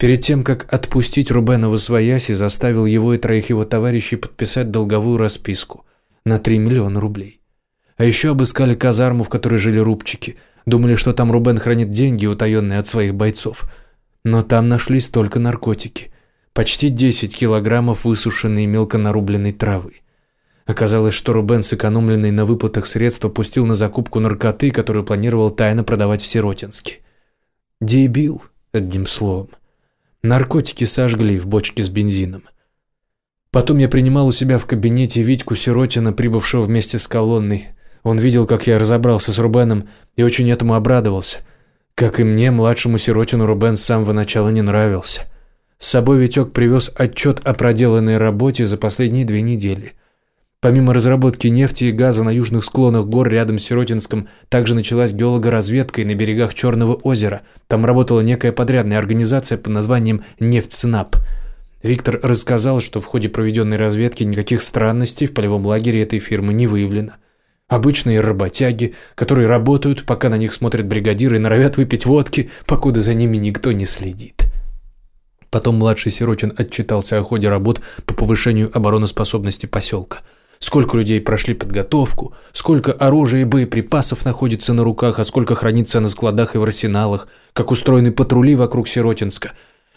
Перед тем, как отпустить Рубена в Освояси, заставил его и троих его товарищей подписать долговую расписку на 3 миллиона рублей. А еще обыскали казарму, в которой жили рубчики. Думали, что там Рубен хранит деньги, утаенные от своих бойцов. Но там нашлись только наркотики. Почти 10 килограммов высушенной мелко нарубленной травы. Оказалось, что Рубен, сэкономленный на выплатах средства, пустил на закупку наркоты, которую планировал тайно продавать в Сиротинске. Дебил, одним словом. Наркотики сожгли в бочке с бензином. Потом я принимал у себя в кабинете Витьку Сиротина, прибывшего вместе с колонной. Он видел, как я разобрался с Рубеном, и очень этому обрадовался. Как и мне, младшему Сиротину Рубен с самого начала не нравился. С собой Витек привез отчет о проделанной работе за последние две недели. Помимо разработки нефти и газа на южных склонах гор рядом с Сиротинском, также началась геологоразведка и на берегах Черного озера. Там работала некая подрядная организация под названием «Нефтьснаб». Виктор рассказал, что в ходе проведенной разведки никаких странностей в полевом лагере этой фирмы не выявлено. Обычные работяги, которые работают, пока на них смотрят бригадиры и норовят выпить водки, покуда за ними никто не следит. Потом младший Сиротин отчитался о ходе работ по повышению обороноспособности поселка – сколько людей прошли подготовку, сколько оружия и боеприпасов находится на руках, а сколько хранится на складах и в арсеналах, как устроены патрули вокруг Сиротинска,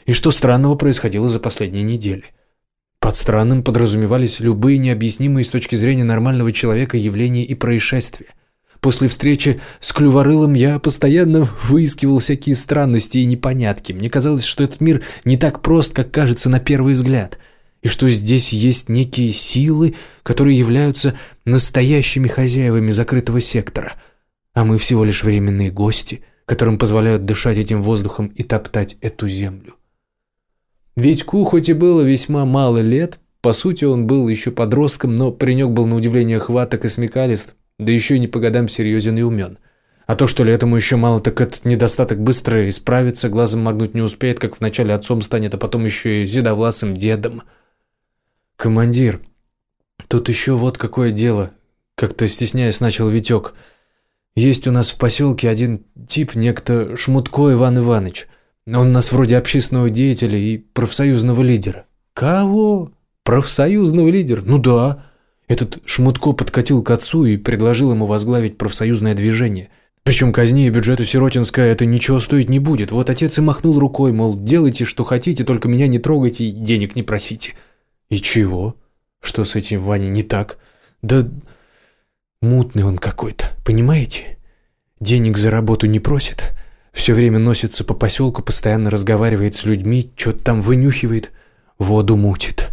и что странного происходило за последние недели. Под странным подразумевались любые необъяснимые с точки зрения нормального человека явления и происшествия. После встречи с Клюворылом я постоянно выискивал всякие странности и непонятки. Мне казалось, что этот мир не так прост, как кажется на первый взгляд – и что здесь есть некие силы, которые являются настоящими хозяевами закрытого сектора, а мы всего лишь временные гости, которым позволяют дышать этим воздухом и топтать эту землю. Витьку хоть и было весьма мало лет, по сути он был еще подростком, но паренек был на удивление хваток и смекалист, да еще и не по годам серьезен и умен. А то, что ли этому еще мало, так этот недостаток быстро исправится, глазом моргнуть не успеет, как вначале отцом станет, а потом еще и зидовласым дедом – «Командир, тут еще вот какое дело», – как-то стесняясь начал Витек. «Есть у нас в поселке один тип, некто Шмутко Иван Иванович. Он у нас вроде общественного деятеля и профсоюзного лидера». «Кого? Профсоюзного лидера? Ну да». Этот Шмутко подкатил к отцу и предложил ему возглавить профсоюзное движение. Причем казни и бюджету Сиротинска это ничего стоить не будет. Вот отец и махнул рукой, мол, делайте, что хотите, только меня не трогайте и денег не просите. «И чего? Что с этим Ваней не так? Да мутный он какой-то, понимаете? Денег за работу не просит, все время носится по поселку, постоянно разговаривает с людьми, что-то там вынюхивает, воду мутит.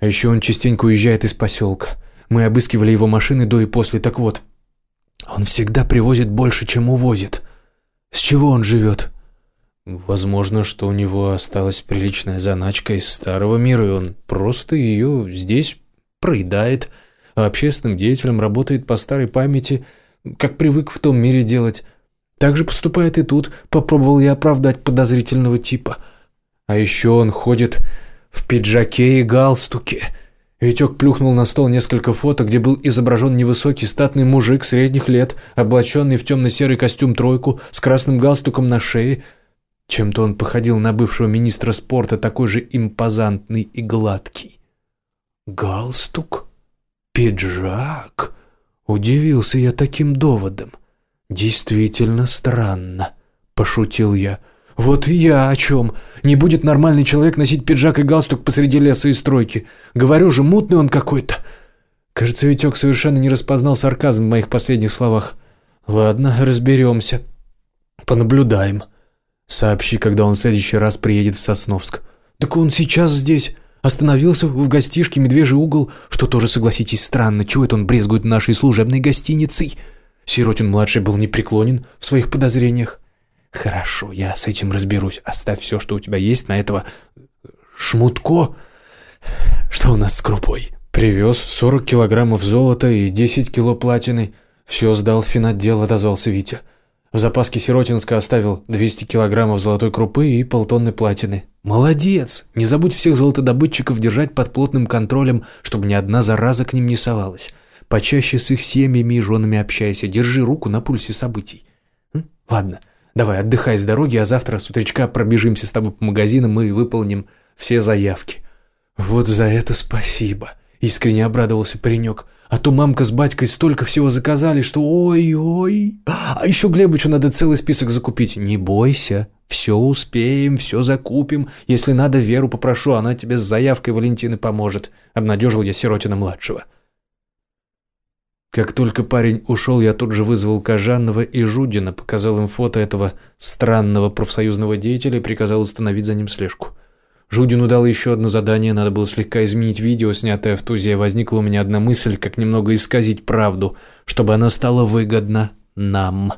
А еще он частенько уезжает из поселка. Мы обыскивали его машины до и после, так вот, он всегда привозит больше, чем увозит. С чего он живет?» Возможно, что у него осталась приличная заначка из старого мира, и он просто ее здесь проедает, а общественным деятелем работает по старой памяти, как привык в том мире делать. Так же поступает и тут, попробовал я оправдать подозрительного типа. А еще он ходит в пиджаке и галстуке. Витек плюхнул на стол несколько фото, где был изображен невысокий статный мужик средних лет, облаченный в темно-серый костюм тройку, с красным галстуком на шее – чем-то он походил на бывшего министра спорта, такой же импозантный и гладкий. «Галстук? Пиджак?» Удивился я таким доводом. «Действительно странно», — пошутил я. «Вот я о чем. Не будет нормальный человек носить пиджак и галстук посреди леса и стройки. Говорю же, мутный он какой-то». Кажется, Витек совершенно не распознал сарказм в моих последних словах. «Ладно, разберемся. Понаблюдаем». Сообщи, когда он в следующий раз приедет в Сосновск. Так он сейчас здесь. Остановился в гостишке «Медвежий угол», что тоже, согласитесь, странно. Это он брезгует нашей служебной гостиницей? Сиротин-младший был непреклонен в своих подозрениях. Хорошо, я с этим разберусь. Оставь все, что у тебя есть на этого шмутко. Что у нас с крупой? Привез 40 килограммов золота и 10 кило платины. Все сдал в финотдел, отозвался Витя. В запаске Сиротинска оставил 200 килограммов золотой крупы и полтонны платины. Молодец! Не забудь всех золотодобытчиков держать под плотным контролем, чтобы ни одна зараза к ним не совалась. Почаще с их семьями и женами общайся, держи руку на пульсе событий. Ладно, Давай, отдыхай с дороги, а завтра с утречка пробежимся с тобой по магазинам и выполним все заявки». «Вот за это спасибо», — искренне обрадовался паренек. «А то мамка с батькой столько всего заказали, что ой-ой. А еще Глебычу надо целый список закупить. Не бойся, все успеем, все закупим. Если надо, Веру попрошу, она тебе с заявкой Валентины поможет», — обнадежил я Сиротина-младшего. Как только парень ушел, я тут же вызвал Кожанова и Жудина, показал им фото этого странного профсоюзного деятеля и приказал установить за ним слежку. Жудину дал еще одно задание, надо было слегка изменить видео, снятое в Тузе. Возникла у меня одна мысль, как немного исказить правду, чтобы она стала выгодна нам.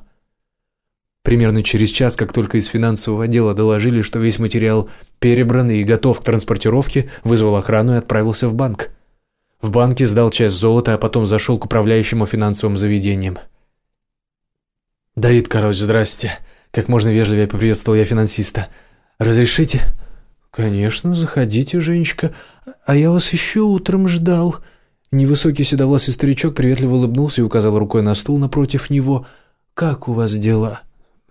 Примерно через час, как только из финансового отдела доложили, что весь материал перебран и готов к транспортировке, вызвал охрану и отправился в банк. В банке сдал часть золота, а потом зашел к управляющему финансовым заведением. «Давид короче, здрасте!» Как можно вежливее поприветствовал я финансиста. «Разрешите?» «Конечно, заходите, Женечка. А я вас еще утром ждал». Невысокий седовласый старичок приветливо улыбнулся и указал рукой на стул напротив него. «Как у вас дела?»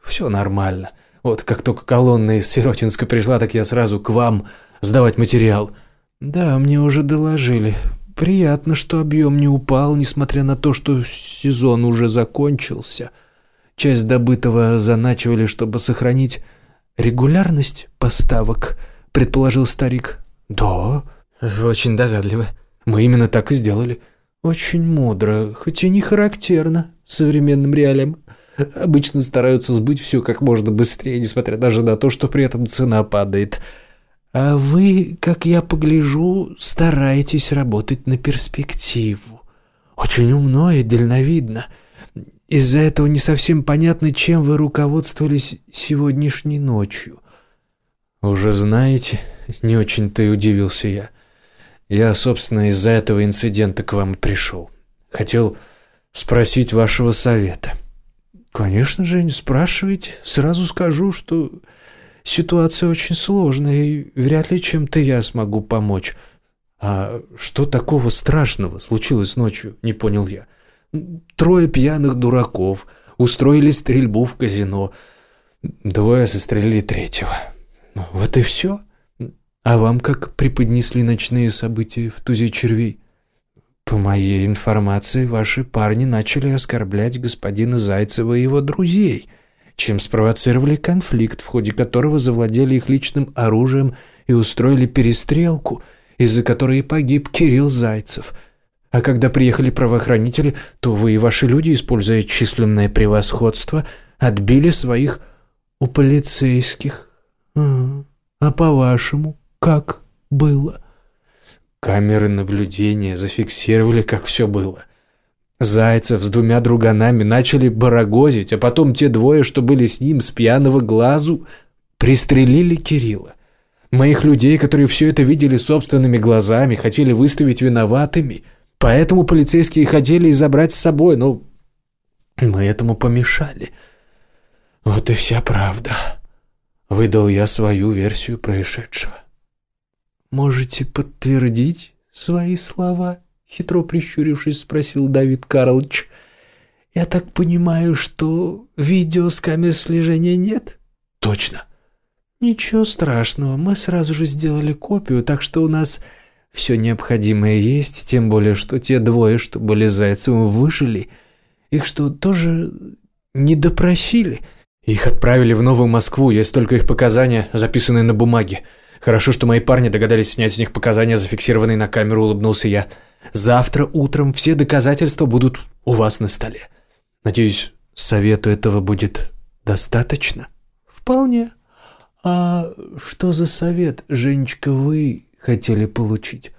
«Все нормально. Вот как только колонна из Сиротинска пришла, так я сразу к вам сдавать материал». «Да, мне уже доложили. Приятно, что объем не упал, несмотря на то, что сезон уже закончился. Часть добытого заначивали, чтобы сохранить регулярность поставок, предположил старик. Да, вы очень догадливы. Мы именно так и сделали. Очень мудро, хоть и не характерно современным реалиям. Обычно стараются сбыть все как можно быстрее, несмотря даже на то, что при этом цена падает. А вы, как я погляжу, стараетесь работать на перспективу. Очень умно и дальновидно. Из-за этого не совсем понятно, чем вы руководствовались сегодняшней ночью. Уже знаете, не очень-то и удивился я. Я, собственно, из-за этого инцидента к вам пришел. Хотел спросить вашего совета. Конечно, Жень, спрашивайте. Сразу скажу, что Ситуация очень сложная, и вряд ли чем-то я смогу помочь. А что такого страшного случилось ночью, не понял я. Трое пьяных дураков устроили стрельбу в казино. Двое застрелили третьего. Вот и все. А вам как преподнесли ночные события в тузе червей? По моей информации, ваши парни начали оскорблять господина Зайцева и его друзей – чем спровоцировали конфликт, в ходе которого завладели их личным оружием и устроили перестрелку, из-за которой погиб Кирилл Зайцев. А когда приехали правоохранители, то вы и ваши люди, используя численное превосходство, отбили своих у полицейских. А, а по-вашему, как было? Камеры наблюдения зафиксировали, как все было. Зайцев с двумя друганами начали барагозить, а потом те двое, что были с ним с пьяного глазу, пристрелили Кирилла. Моих людей, которые все это видели собственными глазами, хотели выставить виноватыми, поэтому полицейские хотели и забрать с собой, но мы этому помешали. Вот и вся правда. Выдал я свою версию происшедшего. Можете подтвердить свои слова? Хитро прищурившись, спросил Давид Карлович. «Я так понимаю, что видео с камер слежения нет?» «Точно». «Ничего страшного, мы сразу же сделали копию, так что у нас все необходимое есть, тем более, что те двое, что были Зайцевым, выжили. Их что, тоже не допросили?» «Их отправили в Новую Москву, есть только их показания, записанные на бумаге. Хорошо, что мои парни догадались снять с них показания, зафиксированные на камеру», — улыбнулся я. Завтра утром все доказательства будут у вас на столе. Надеюсь, совету этого будет достаточно? Вполне. А что за совет, Женечка, вы хотели получить?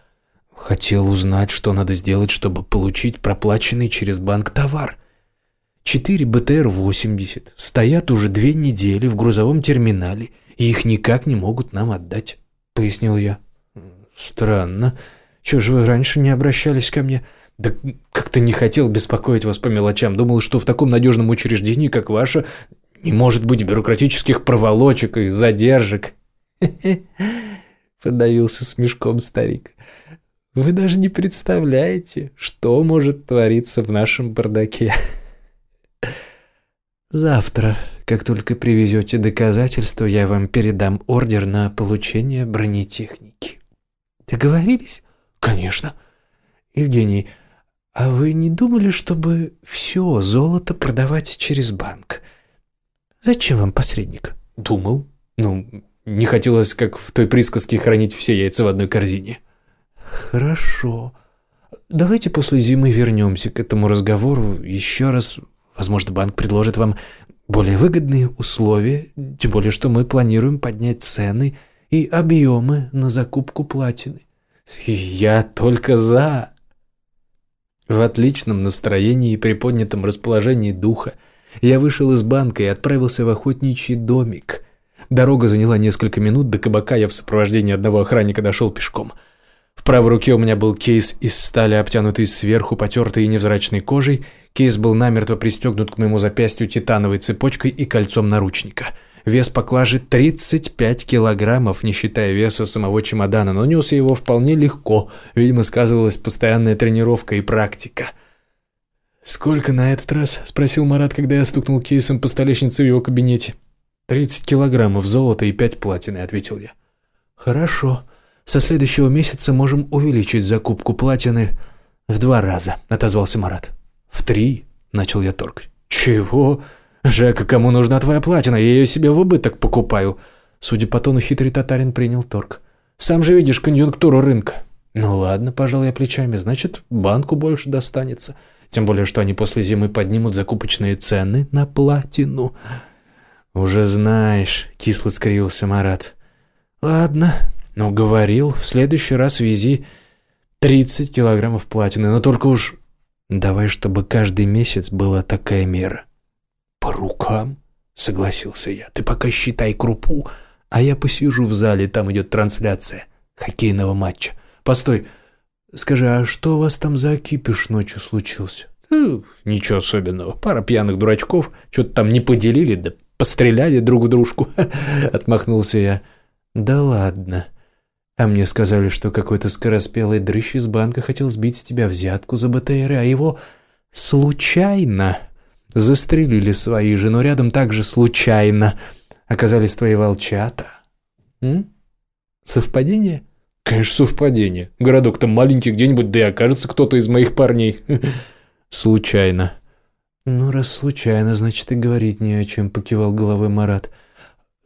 Хотел узнать, что надо сделать, чтобы получить проплаченный через банк товар. Четыре БТР-80 стоят уже две недели в грузовом терминале, и их никак не могут нам отдать, пояснил я. Странно. Чего же вы раньше не обращались ко мне? Да как-то не хотел беспокоить вас по мелочам. Думал, что в таком надежном учреждении, как ваше, не может быть бюрократических проволочек и задержек. Подавился смешком старик. Вы даже не представляете, что может твориться в нашем бардаке. Завтра, Как только привезете доказательства, я вам передам ордер на получение бронетехники. Договорились? Конечно. Евгений, а вы не думали, чтобы все золото продавать через банк? Зачем вам посредник? Думал. Ну, не хотелось, как в той присказке, хранить все яйца в одной корзине. Хорошо. Давайте после зимы вернемся к этому разговору еще раз. Возможно, банк предложит вам более выгодные условия, тем более, что мы планируем поднять цены и объемы на закупку платины. Я только за. В отличном настроении и приподнятом расположении духа я вышел из банка и отправился в охотничий домик. Дорога заняла несколько минут, до кабака я в сопровождении одного охранника дошел пешком – в правой руке у меня был кейс из стали, обтянутый сверху потертой и невзрачной кожей. Кейс был намертво пристегнут к моему запястью титановой цепочкой и кольцом наручника. Вес поклажи 35 килограммов, не считая веса самого чемодана, но нес я его вполне легко. Видимо, сказывалась постоянная тренировка и практика. «Сколько на этот раз?» – спросил Марат, когда я стукнул кейсом по столешнице в его кабинете. «30 килограммов золота и 5 платины», – ответил я. «Хорошо. Со следующего месяца можем увеличить закупку платины в два раза», – отозвался Марат. «В три?» – начал я торг. «Чего? Жека, кому нужна твоя платина? Я ее себе в убыток покупаю». Судя по тону, хитрый татарин принял торг. «Сам же видишь конъюнктуру рынка». «Ну ладно, пожал я плечами, значит, банку больше достанется. Тем более, что они после зимы поднимут закупочные цены на платину». «Уже знаешь», — кисло скривился Марат. «Ладно, ну, говорил, в следующий раз вези 30 килограммов платины, но только уж давай, чтобы каждый месяц была такая мера. По рукам, согласился я. Ты пока считай крупу, а я посижу в зале, там идет трансляция хоккейного матча. Постой, скажи, а что у вас там за кипиш ночью случился? Ну, ничего особенного. Пара пьяных дурачков что-то там не поделили, да постреляли друг в дружку. Отмахнулся я. Да ладно. А мне сказали, что какой-то скороспелый дрыщ из банка хотел сбить с тебя взятку за БТР, а его случайно застрелили свои же, но рядом также случайно оказались твои волчата. М? Совпадение? Конечно, совпадение. Городок-то маленький где-нибудь, да и окажется кто-то из моих парней. Случайно. Ну, раз случайно, значит и говорить не о чем, покивал головой Марат. —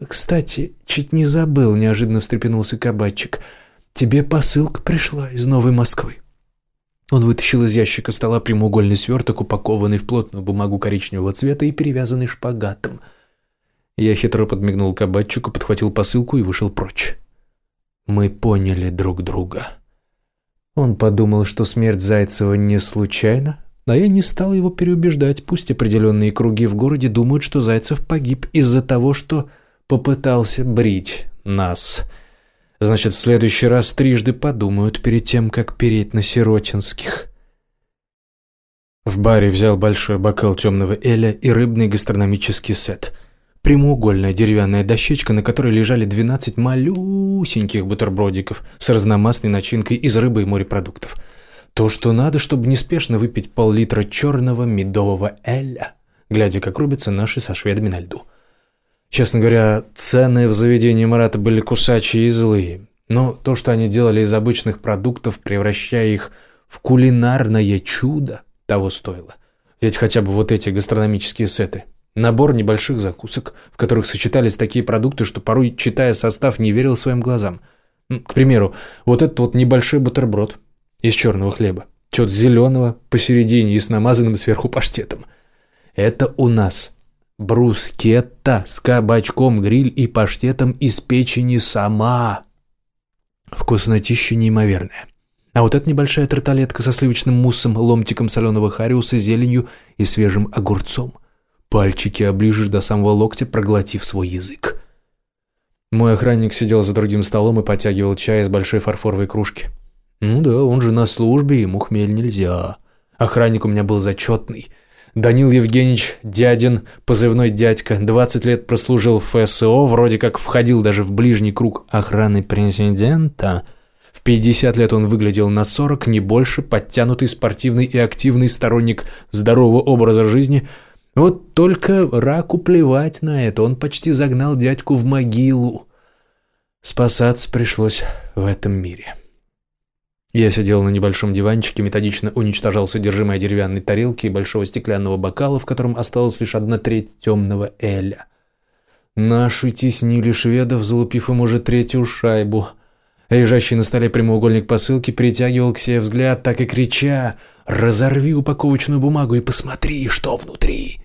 «Кстати, чуть не забыл», – неожиданно встрепенулся кабачик. «Тебе посылка пришла из Новой Москвы». Он вытащил из ящика стола прямоугольный сверток, упакованный в плотную бумагу коричневого цвета и перевязанный шпагатом. Я хитро подмигнул кабачику, подхватил посылку и вышел прочь. Мы поняли друг друга. Он подумал, что смерть Зайцева не случайна, а я не стал его переубеждать. Пусть определенные круги в городе думают, что Зайцев погиб из-за того, что попытался брить нас. Значит, в следующий раз трижды подумают перед тем, как переть на Сиротинских. В баре взял большой бокал темного эля и рыбный гастрономический сет. Прямоугольная деревянная дощечка, на которой лежали 12 малюсеньких бутербродиков с разномастной начинкой из рыбы и морепродуктов. То, что надо, чтобы неспешно выпить пол-литра черного медового эля, глядя, как рубятся наши со шведами на льду. Честно говоря, цены в заведении Марата были кусачие и злые. Но то, что они делали из обычных продуктов, превращая их в кулинарное чудо, того стоило. Ведь хотя бы вот эти гастрономические сеты. Набор небольших закусок, в которых сочетались такие продукты, что порой, читая состав, не верил своим глазам. К примеру, вот этот вот небольшой бутерброд из черного хлеба. Чего-то зеленого посередине и с намазанным сверху паштетом. Это у нас брускетта с кабачком гриль и паштетом из печени сама. Вкуснотища неимоверная. А вот эта небольшая тарталетка со сливочным муссом, ломтиком соленого хариуса, зеленью и свежим огурцом. Пальчики оближешь до самого локтя, проглотив свой язык. Мой охранник сидел за другим столом и потягивал чай из большой фарфоровой кружки. Ну да, он же на службе, ему хмель нельзя. Охранник у меня был зачетный – Данил Евгеньевич Дядин, позывной дядька, 20 лет прослужил в ФСО, вроде как входил даже в ближний круг охраны президента. В 50 лет он выглядел на 40, не больше, подтянутый, спортивный и активный сторонник здорового образа жизни. Вот только раку плевать на это, он почти загнал дядьку в могилу. Спасаться пришлось в этом мире. Я сидел на небольшом диванчике, методично уничтожал содержимое деревянной тарелки и большого стеклянного бокала, в котором осталась лишь одна треть темного эля. Наши теснили шведов, залупив им уже третью шайбу. Лежащий на столе прямоугольник посылки притягивал к себе взгляд, так и крича «Разорви упаковочную бумагу и посмотри, что внутри!»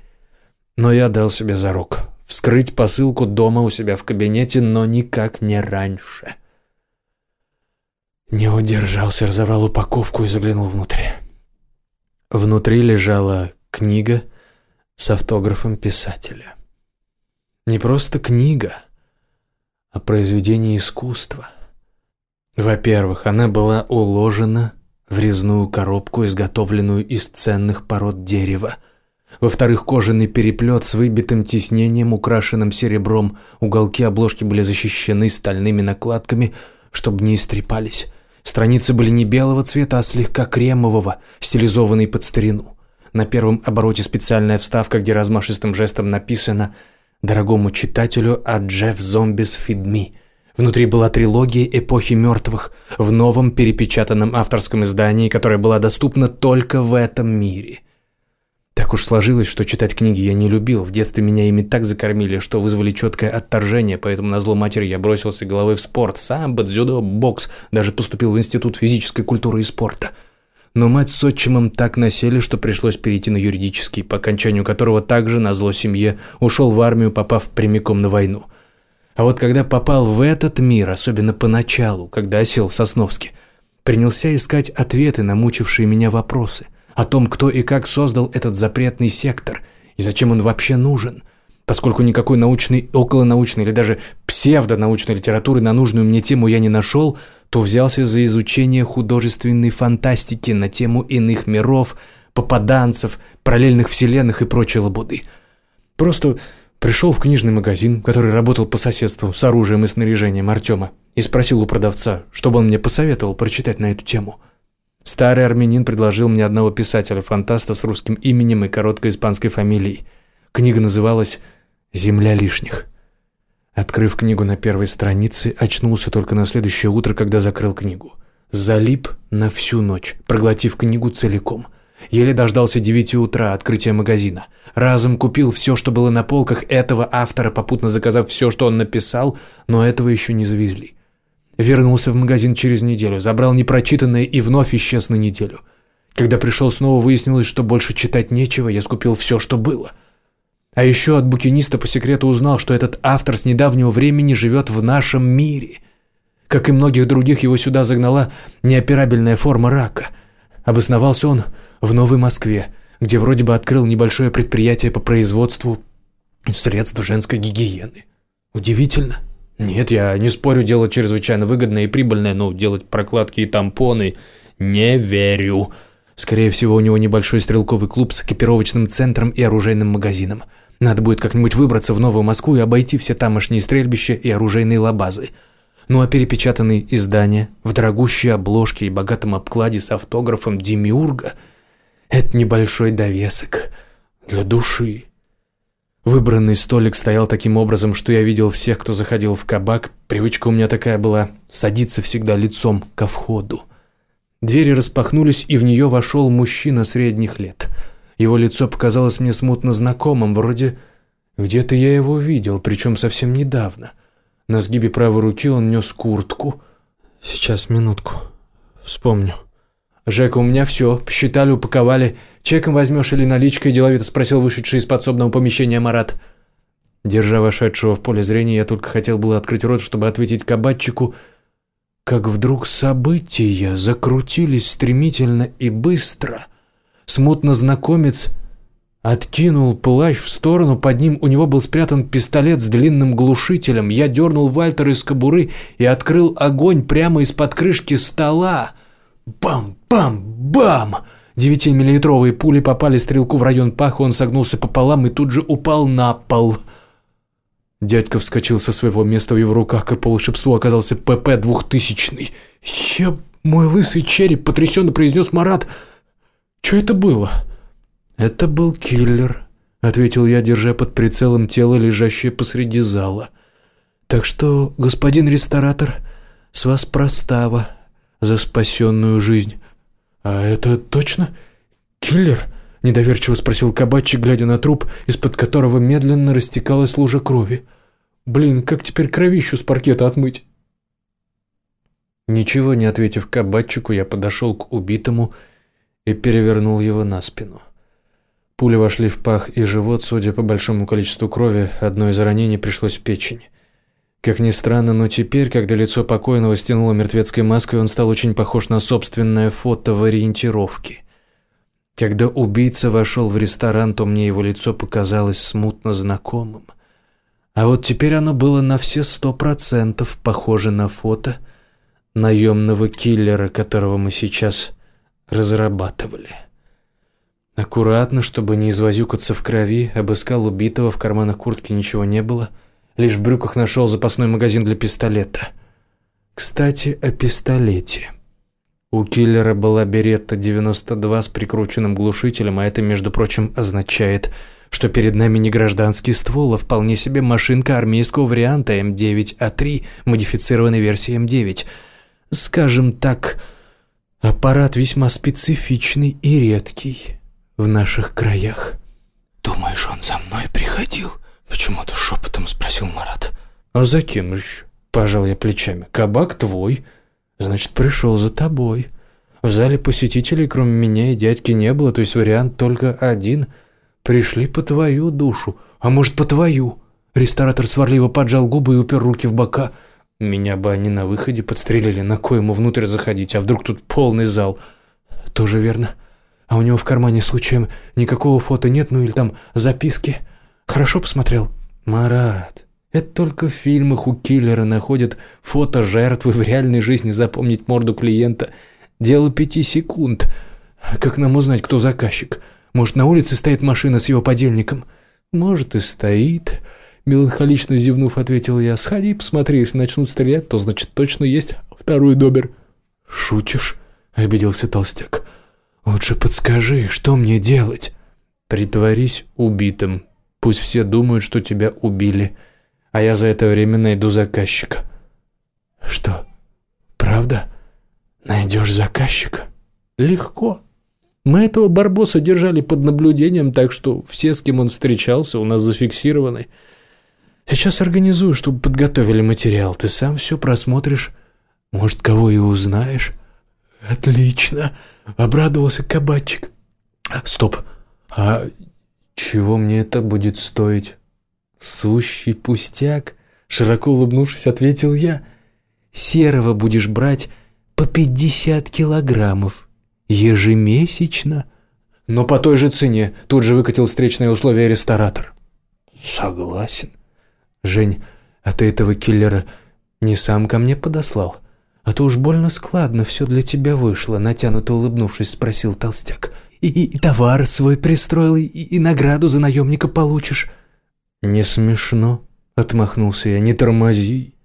Но я дал себе зарок вскрыть посылку дома у себя в кабинете, но никак не раньше. Не удержался, разорвал упаковку и заглянул внутрь. Внутри лежала книга с автографом писателя. Не просто книга, а произведение искусства. Во-первых, она была уложена в резную коробку, изготовленную из ценных пород дерева. Во-вторых, кожаный переплет с выбитым тиснением, украшенным серебром. Уголки обложки были защищены стальными накладками, чтобы не истрепались. Страницы были не белого цвета, а слегка кремового, стилизованные под старину. На первом обороте специальная вставка, где размашистым жестом написано «Дорогому читателю от Джефф Зомбис Фидми». Внутри была трилогия «Эпохи мертвых» в новом перепечатанном авторском издании, которое была доступна только в этом мире – так уж сложилось, что читать книги я не любил. В детстве меня ими так закормили, что вызвали четкое отторжение, поэтому на зло матери я бросился головой в спорт. Самбо, дзюдо, бокс, даже поступил в Институт физической культуры и спорта. Но мать с отчимом так насели, что пришлось перейти на юридический, по окончанию которого также, на зло семье, ушел в армию, попав прямиком на войну. А вот когда попал в этот мир, особенно поначалу, когда осел в Сосновске, принялся искать ответы на мучившие меня вопросы о том, кто и как создал этот запретный сектор и зачем он вообще нужен. Поскольку никакой научной, околонаучной или даже псевдонаучной литературы на нужную мне тему я не нашел, то взялся за изучение художественной фантастики на тему иных миров, попаданцев, параллельных вселенных и прочей лабуды. Просто пришел в книжный магазин, который работал по соседству с оружием и снаряжением Артема, и спросил у продавца, чтобы он мне посоветовал прочитать на эту тему – Старый армянин предложил мне одного писателя-фантаста с русским именем и короткой испанской фамилией. Книга называлась «Земля лишних». Открыв книгу на первой странице, очнулся только на следующее утро, когда закрыл книгу. Залип на всю ночь, проглотив книгу целиком. Еле дождался девяти утра, открытия магазина. Разом купил все, что было на полках этого автора, попутно заказав все, что он написал, но этого еще не завезли. Вернулся в магазин через неделю, забрал непрочитанное и вновь исчез на неделю. Когда пришел снова, выяснилось, что больше читать нечего, я скупил все, что было. А еще от букиниста по секрету узнал, что этот автор с недавнего времени живет в нашем мире. Как и многих других, его сюда загнала неоперабельная форма рака. Обосновался он в Новой Москве, где вроде бы открыл небольшое предприятие по производству средств женской гигиены. Удивительно. Нет, я не спорю, дело чрезвычайно выгодное и прибыльное, но делать прокладки и тампоны не верю. Скорее всего, у него небольшой стрелковый клуб с экипировочным центром и оружейным магазином. Надо будет как-нибудь выбраться в Новую Москву и обойти все тамошние стрельбища и оружейные лабазы. Ну а перепечатанные издания в дорогущей обложке и богатом обкладе с автографом Демиурга – это небольшой довесок для души. Выбранный столик стоял таким образом, что я видел всех, кто заходил в кабак. Привычка у меня такая была – садиться всегда лицом ко входу. Двери распахнулись, и в нее вошел мужчина средних лет. Его лицо показалось мне смутно знакомым, вроде где-то я его видел, причем совсем недавно. На сгибе правой руки он нес куртку. Сейчас, минутку, вспомню. «Жека, у меня все. Посчитали, упаковали. Чеком возьмешь или наличкой?» – деловито спросил вышедший из подсобного помещения Марат. Держа вошедшего в поле зрения, я только хотел было открыть рот, чтобы ответить кабатчику, как вдруг события закрутились стремительно и быстро. Смутно знакомец откинул плащ в сторону, под ним у него был спрятан пистолет с длинным глушителем. Я дернул Вальтер из кобуры и открыл огонь прямо из-под крышки стола. Бам-бам-бам! Девятимиллиметровые пули попали стрелку в район паха, он согнулся пополам и тут же упал на пол. Дядька вскочил со своего места, в его руках, как по волшебству, оказался ПП двухтысячный. «Я... мой лысый череп!» – потрясенно произнес Марат. «Что это было?» «Это был киллер», ответил я, держа под прицелом тело, лежащее посреди зала. Так что, господин ресторатор, с вас простава за спасенную жизнь. А это точно киллер? Недоверчиво спросил кабачик, глядя на труп, из-под которого медленно растекалась лужа крови. Блин, как теперь кровищу с паркета отмыть? Ничего не ответив кабачику, я подошел к убитому и перевернул его на спину. Пули вошли в пах и живот, судя по большому количеству крови, одно из ранений пришлось в печень. Как ни странно, но теперь, когда лицо покойного стянуло мертвецкой маской, он стал очень похож на собственное фото в ориентировке. Когда убийца вошел в ресторан, то мне его лицо показалось смутно знакомым. А вот теперь оно было на все сто процентов похоже на фото наемного киллера, которого мы сейчас разрабатывали. Аккуратно, чтобы не извозюкаться в крови, обыскал убитого, в карманах куртки ничего не было – Лишь в брюках нашел запасной магазин для пистолета. Кстати, о пистолете. У киллера была беретта 92 с прикрученным глушителем, а это, между прочим, означает, что перед нами не гражданский ствол, а вполне себе машинка армейского варианта М9А3, модифицированной версии М9. Скажем так, аппарат весьма специфичный и редкий в наших краях. «Думаешь, он за мной приходил?» Почему-то шепотом спросил Марат. А за кем еще? Пожал я плечами. Кабак твой. Значит, пришел за тобой. В зале посетителей, кроме меня и дядьки, не было, то есть вариант только один. Пришли по твою душу. А может, по твою? Ресторатор сварливо поджал губы и упер руки в бока. Меня бы они на выходе подстрелили, на кое ему внутрь заходить, а вдруг тут полный зал. Тоже верно. А у него в кармане случаем никакого фото нет, ну или там записки. Хорошо посмотрел? Марат, это только в фильмах у киллера находят фото жертвы в реальной жизни запомнить морду клиента. Дело пяти секунд. Как нам узнать, кто заказчик? Может, на улице стоит машина с его подельником? Может, и стоит. Меланхолично зевнув, ответил я. Сходи, посмотри, если начнут стрелять, то значит точно есть второй добер. Шутишь? Обиделся толстяк. Лучше подскажи, что мне делать? Притворись убитым, Пусть все думают, что тебя убили, а я за это время найду заказчика». «Что, правда? Найдешь заказчика?» «Легко. Мы этого Барбоса держали под наблюдением, так что все, с кем он встречался, у нас зафиксированы. Сейчас организую, чтобы подготовили материал. Ты сам все просмотришь. Может, кого и узнаешь?» «Отлично!» — обрадовался кабачик. «Стоп! А чего мне это будет стоить? Сущий пустяк, широко улыбнувшись, ответил я. Серого будешь брать по 50 килограммов ежемесячно. Но по той же цене тут же выкатил встречное условие ресторатор. Согласен. Жень, а ты этого киллера не сам ко мне подослал? А то уж больно складно все для тебя вышло, натянуто улыбнувшись, спросил толстяк и, и товар свой пристроил, и, и награду за наемника получишь». «Не смешно», — отмахнулся я, — «не тормози.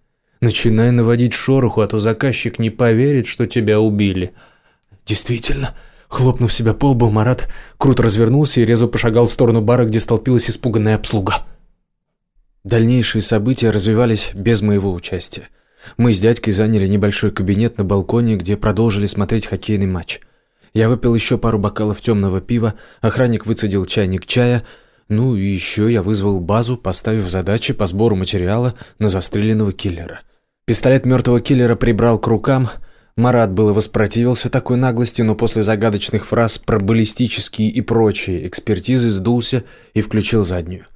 Начинай наводить шороху, а то заказчик не поверит, что тебя убили». «Действительно», Хлопнув себя по лбу, Марат круто развернулся и резво пошагал в сторону бара, где столпилась испуганная обслуга. Дальнейшие события развивались без моего участия. Мы с дядькой заняли небольшой кабинет на балконе, где продолжили смотреть хоккейный матч. Я выпил еще пару бокалов темного пива, охранник выцедил чайник чая, ну и еще я вызвал базу, поставив задачи по сбору материала на застреленного киллера. Пистолет мертвого киллера прибрал к рукам. Марат было воспротивился такой наглости, но после загадочных фраз про баллистические и прочие экспертизы сдулся и включил заднюю.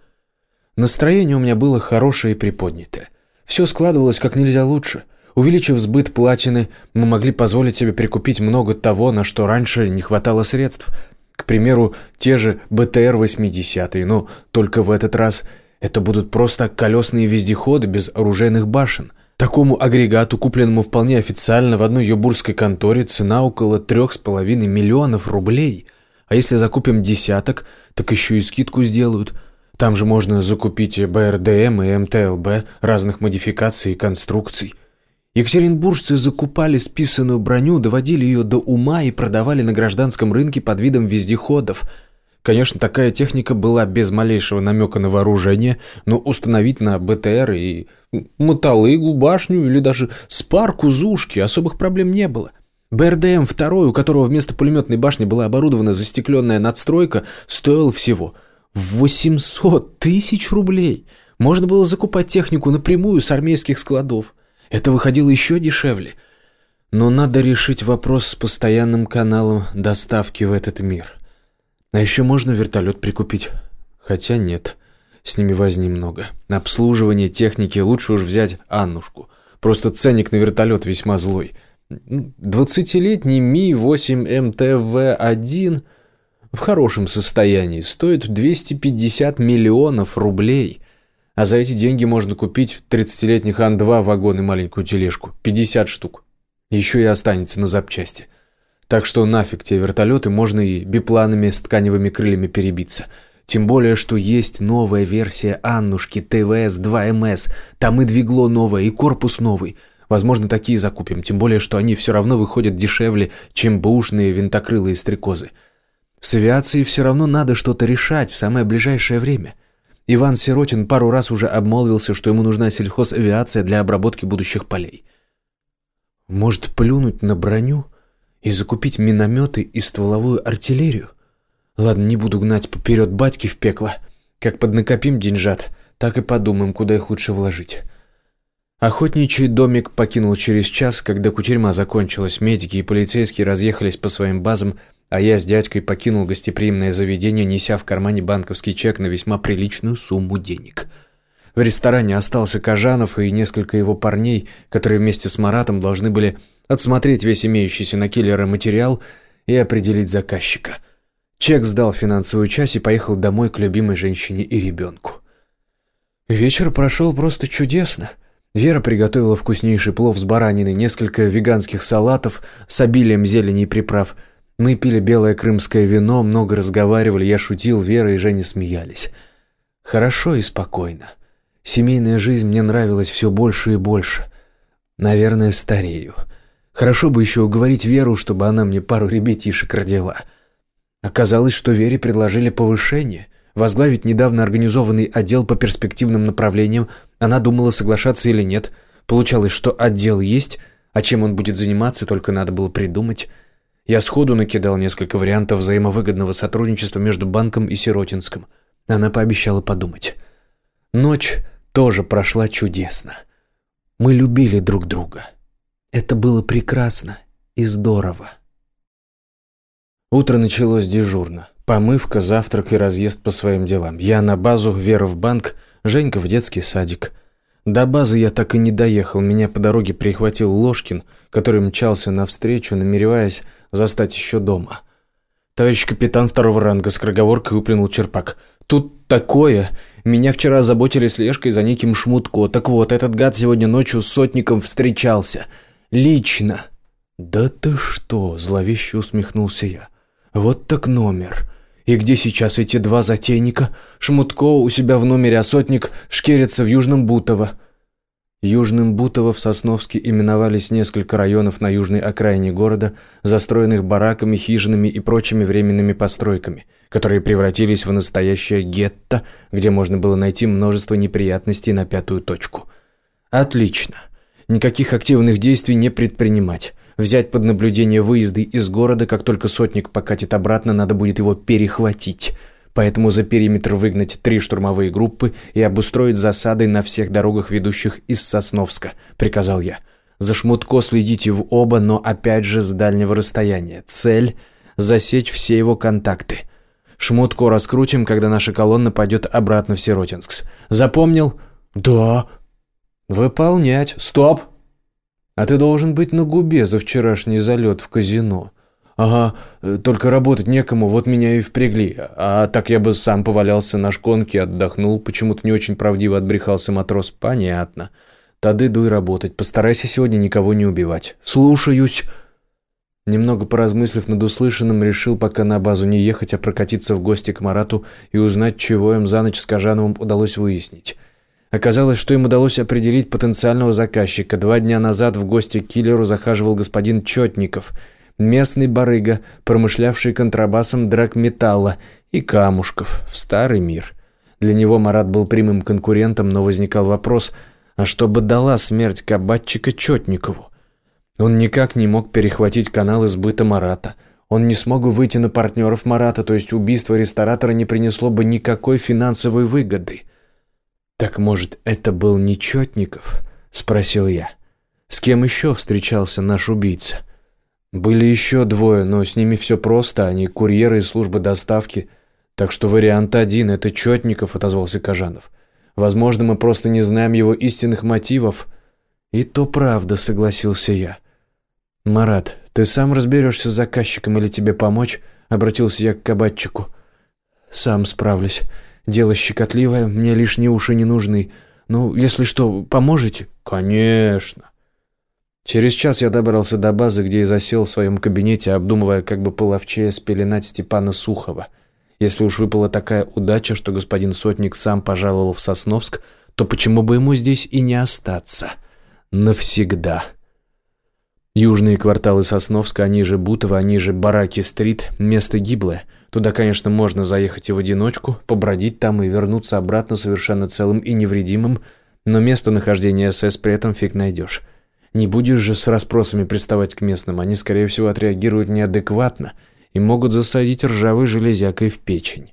Настроение у меня было хорошее и приподнятое. Все складывалось как нельзя лучше. Увеличив сбыт платины, мы могли позволить себе прикупить много того, на что раньше не хватало средств. К примеру, те же БТР-80, но только в этот раз это будут просто колесные вездеходы без оружейных башен. Такому агрегату, купленному вполне официально в одной юбурской конторе, цена около трех с половиной миллионов рублей. А если закупим десяток, так еще и скидку сделают. Там же можно закупить БРДМ и МТЛБ разных модификаций и конструкций. Екатеринбуржцы закупали списанную броню, доводили ее до ума и продавали на гражданском рынке под видом вездеходов. Конечно, такая техника была без малейшего намека на вооружение, но установить на БТР и мотолыгу, башню или даже спарку зушки особых проблем не было. БРДМ-2, у которого вместо пулеметной башни была оборудована застекленная надстройка, стоил всего 800 тысяч рублей. Можно было закупать технику напрямую с армейских складов. Это выходило еще дешевле. Но надо решить вопрос с постоянным каналом доставки в этот мир. А еще можно вертолет прикупить. Хотя нет, с ними возни много. Обслуживание техники лучше уж взять Аннушку. Просто ценник на вертолет весьма злой. Двадцатилетний Ми-8МТВ-1 в хорошем состоянии стоит 250 миллионов рублей. А за эти деньги можно купить 30-летних Ан-2 вагон и маленькую тележку. 50 штук. Еще и останется на запчасти. Так что нафиг те вертолеты, можно и бипланами с тканевыми крыльями перебиться. Тем более, что есть новая версия Аннушки ТВС-2МС. Там и двигло новое, и корпус новый. Возможно, такие закупим, тем более, что они все равно выходят дешевле, чем бушные винтокрылые стрекозы. С авиацией все равно надо что-то решать в самое ближайшее время. Иван Сиротин пару раз уже обмолвился, что ему нужна сельхозавиация для обработки будущих полей. Может, плюнуть на броню и закупить минометы и стволовую артиллерию? Ладно, не буду гнать поперед батьки в пекло. Как поднакопим деньжат, так и подумаем, куда их лучше вложить. Охотничий домик покинул через час, когда кутерьма закончилась. Медики и полицейские разъехались по своим базам, а я с дядькой покинул гостеприимное заведение, неся в кармане банковский чек на весьма приличную сумму денег – в ресторане остался Кожанов и несколько его парней, которые вместе с Маратом должны были отсмотреть весь имеющийся на киллера материал и определить заказчика. Чек сдал финансовую часть и поехал домой к любимой женщине и ребенку. Вечер прошел просто чудесно. Вера приготовила вкуснейший плов с бараниной, несколько веганских салатов с обилием зелени и приправ. Мы пили белое крымское вино, много разговаривали, я шутил, Вера и Женя смеялись. Хорошо и спокойно. Семейная жизнь мне нравилась все больше и больше. Наверное, старею. Хорошо бы еще уговорить Веру, чтобы она мне пару ребятишек родила. Оказалось, что Вере предложили повышение. Возглавить недавно организованный отдел по перспективным направлениям. Она думала, соглашаться или нет. Получалось, что отдел есть, а чем он будет заниматься, только надо было придумать. Я сходу накидал несколько вариантов взаимовыгодного сотрудничества между банком и Сиротинском. Она пообещала подумать. Ночь тоже прошла чудесно. Мы любили друг друга. Это было прекрасно и здорово. Утро началось дежурно. Помывка, завтрак и разъезд по своим делам. Я на базу, Вера в банк, Женька в детский садик. До базы я так и не доехал. Меня по дороге прихватил Ложкин, который мчался навстречу, намереваясь застать еще дома. Товарищ капитан второго ранга с кроговоркой выплюнул черпак. «Тут такое! Меня вчера заботили слежкой за неким Шмутко. Так вот, этот гад сегодня ночью с сотником встречался. Лично. Да ты что, зловеще усмехнулся я. Вот так номер. И где сейчас эти два затейника? Шмутко у себя в номере, а сотник шкерится в Южном Бутово. Южным Бутово в Сосновске именовались несколько районов на южной окраине города, застроенных бараками, хижинами и прочими временными постройками, которые превратились в настоящее гетто, где можно было найти множество неприятностей на пятую точку. Отлично. Никаких активных действий не предпринимать. Взять под наблюдение выезды из города, как только сотник покатит обратно, надо будет его перехватить – поэтому за периметр выгнать три штурмовые группы и обустроить засады на всех дорогах, ведущих из Сосновска», — приказал я. «За Шмутко следите в оба, но опять же с дальнего расстояния. Цель — засечь все его контакты. Шмутко раскрутим, когда наша колонна пойдет обратно в Сиротинск. Запомнил?» «Да». «Выполнять. Стоп!» «А ты должен быть на губе за вчерашний залет в казино». «Ага, э, только работать некому, вот меня и впрягли. А так я бы сам повалялся на шконке, отдохнул. Почему-то не очень правдиво отбрехался матрос. Понятно. Тады дуй работать. Постарайся сегодня никого не убивать. Слушаюсь!» Немного поразмыслив над услышанным, решил пока на базу не ехать, а прокатиться в гости к Марату и узнать, чего им за ночь с Кожановым удалось выяснить. Оказалось, что им удалось определить потенциального заказчика. Два дня назад в гости к киллеру захаживал господин Чотников – Местный барыга, промышлявший контрабасом драгметалла и камушков в старый мир. Для него Марат был прямым конкурентом, но возникал вопрос, а что бы дала смерть кабатчика Чотникову? Он никак не мог перехватить канал избыта Марата. Он не смог бы выйти на партнеров Марата, то есть убийство ресторатора не принесло бы никакой финансовой выгоды. «Так, может, это был не Чотников?» – спросил я. «С кем еще встречался наш убийца?» «Были еще двое, но с ними все просто, они курьеры из службы доставки. Так что вариант один – это Чотников», – отозвался Кожанов. «Возможно, мы просто не знаем его истинных мотивов». «И то правда», – согласился я. «Марат, ты сам разберешься с заказчиком или тебе помочь?» – обратился я к кабатчику. «Сам справлюсь. Дело щекотливое, мне лишние уши не нужны. Ну, если что, поможете?» «Конечно». Через час я добрался до базы, где и засел в своем кабинете, обдумывая, как бы половчее спеленать Степана Сухова. Если уж выпала такая удача, что господин Сотник сам пожаловал в Сосновск, то почему бы ему здесь и не остаться? Навсегда. Южные кварталы Сосновска, они же Бутово, они же Бараки-стрит, место гиблое. Туда, конечно, можно заехать и в одиночку, побродить там и вернуться обратно совершенно целым и невредимым, но место нахождения СС при этом фиг найдешь. Не будешь же с расспросами приставать к местным, они, скорее всего, отреагируют неадекватно и могут засадить ржавой железякой в печень.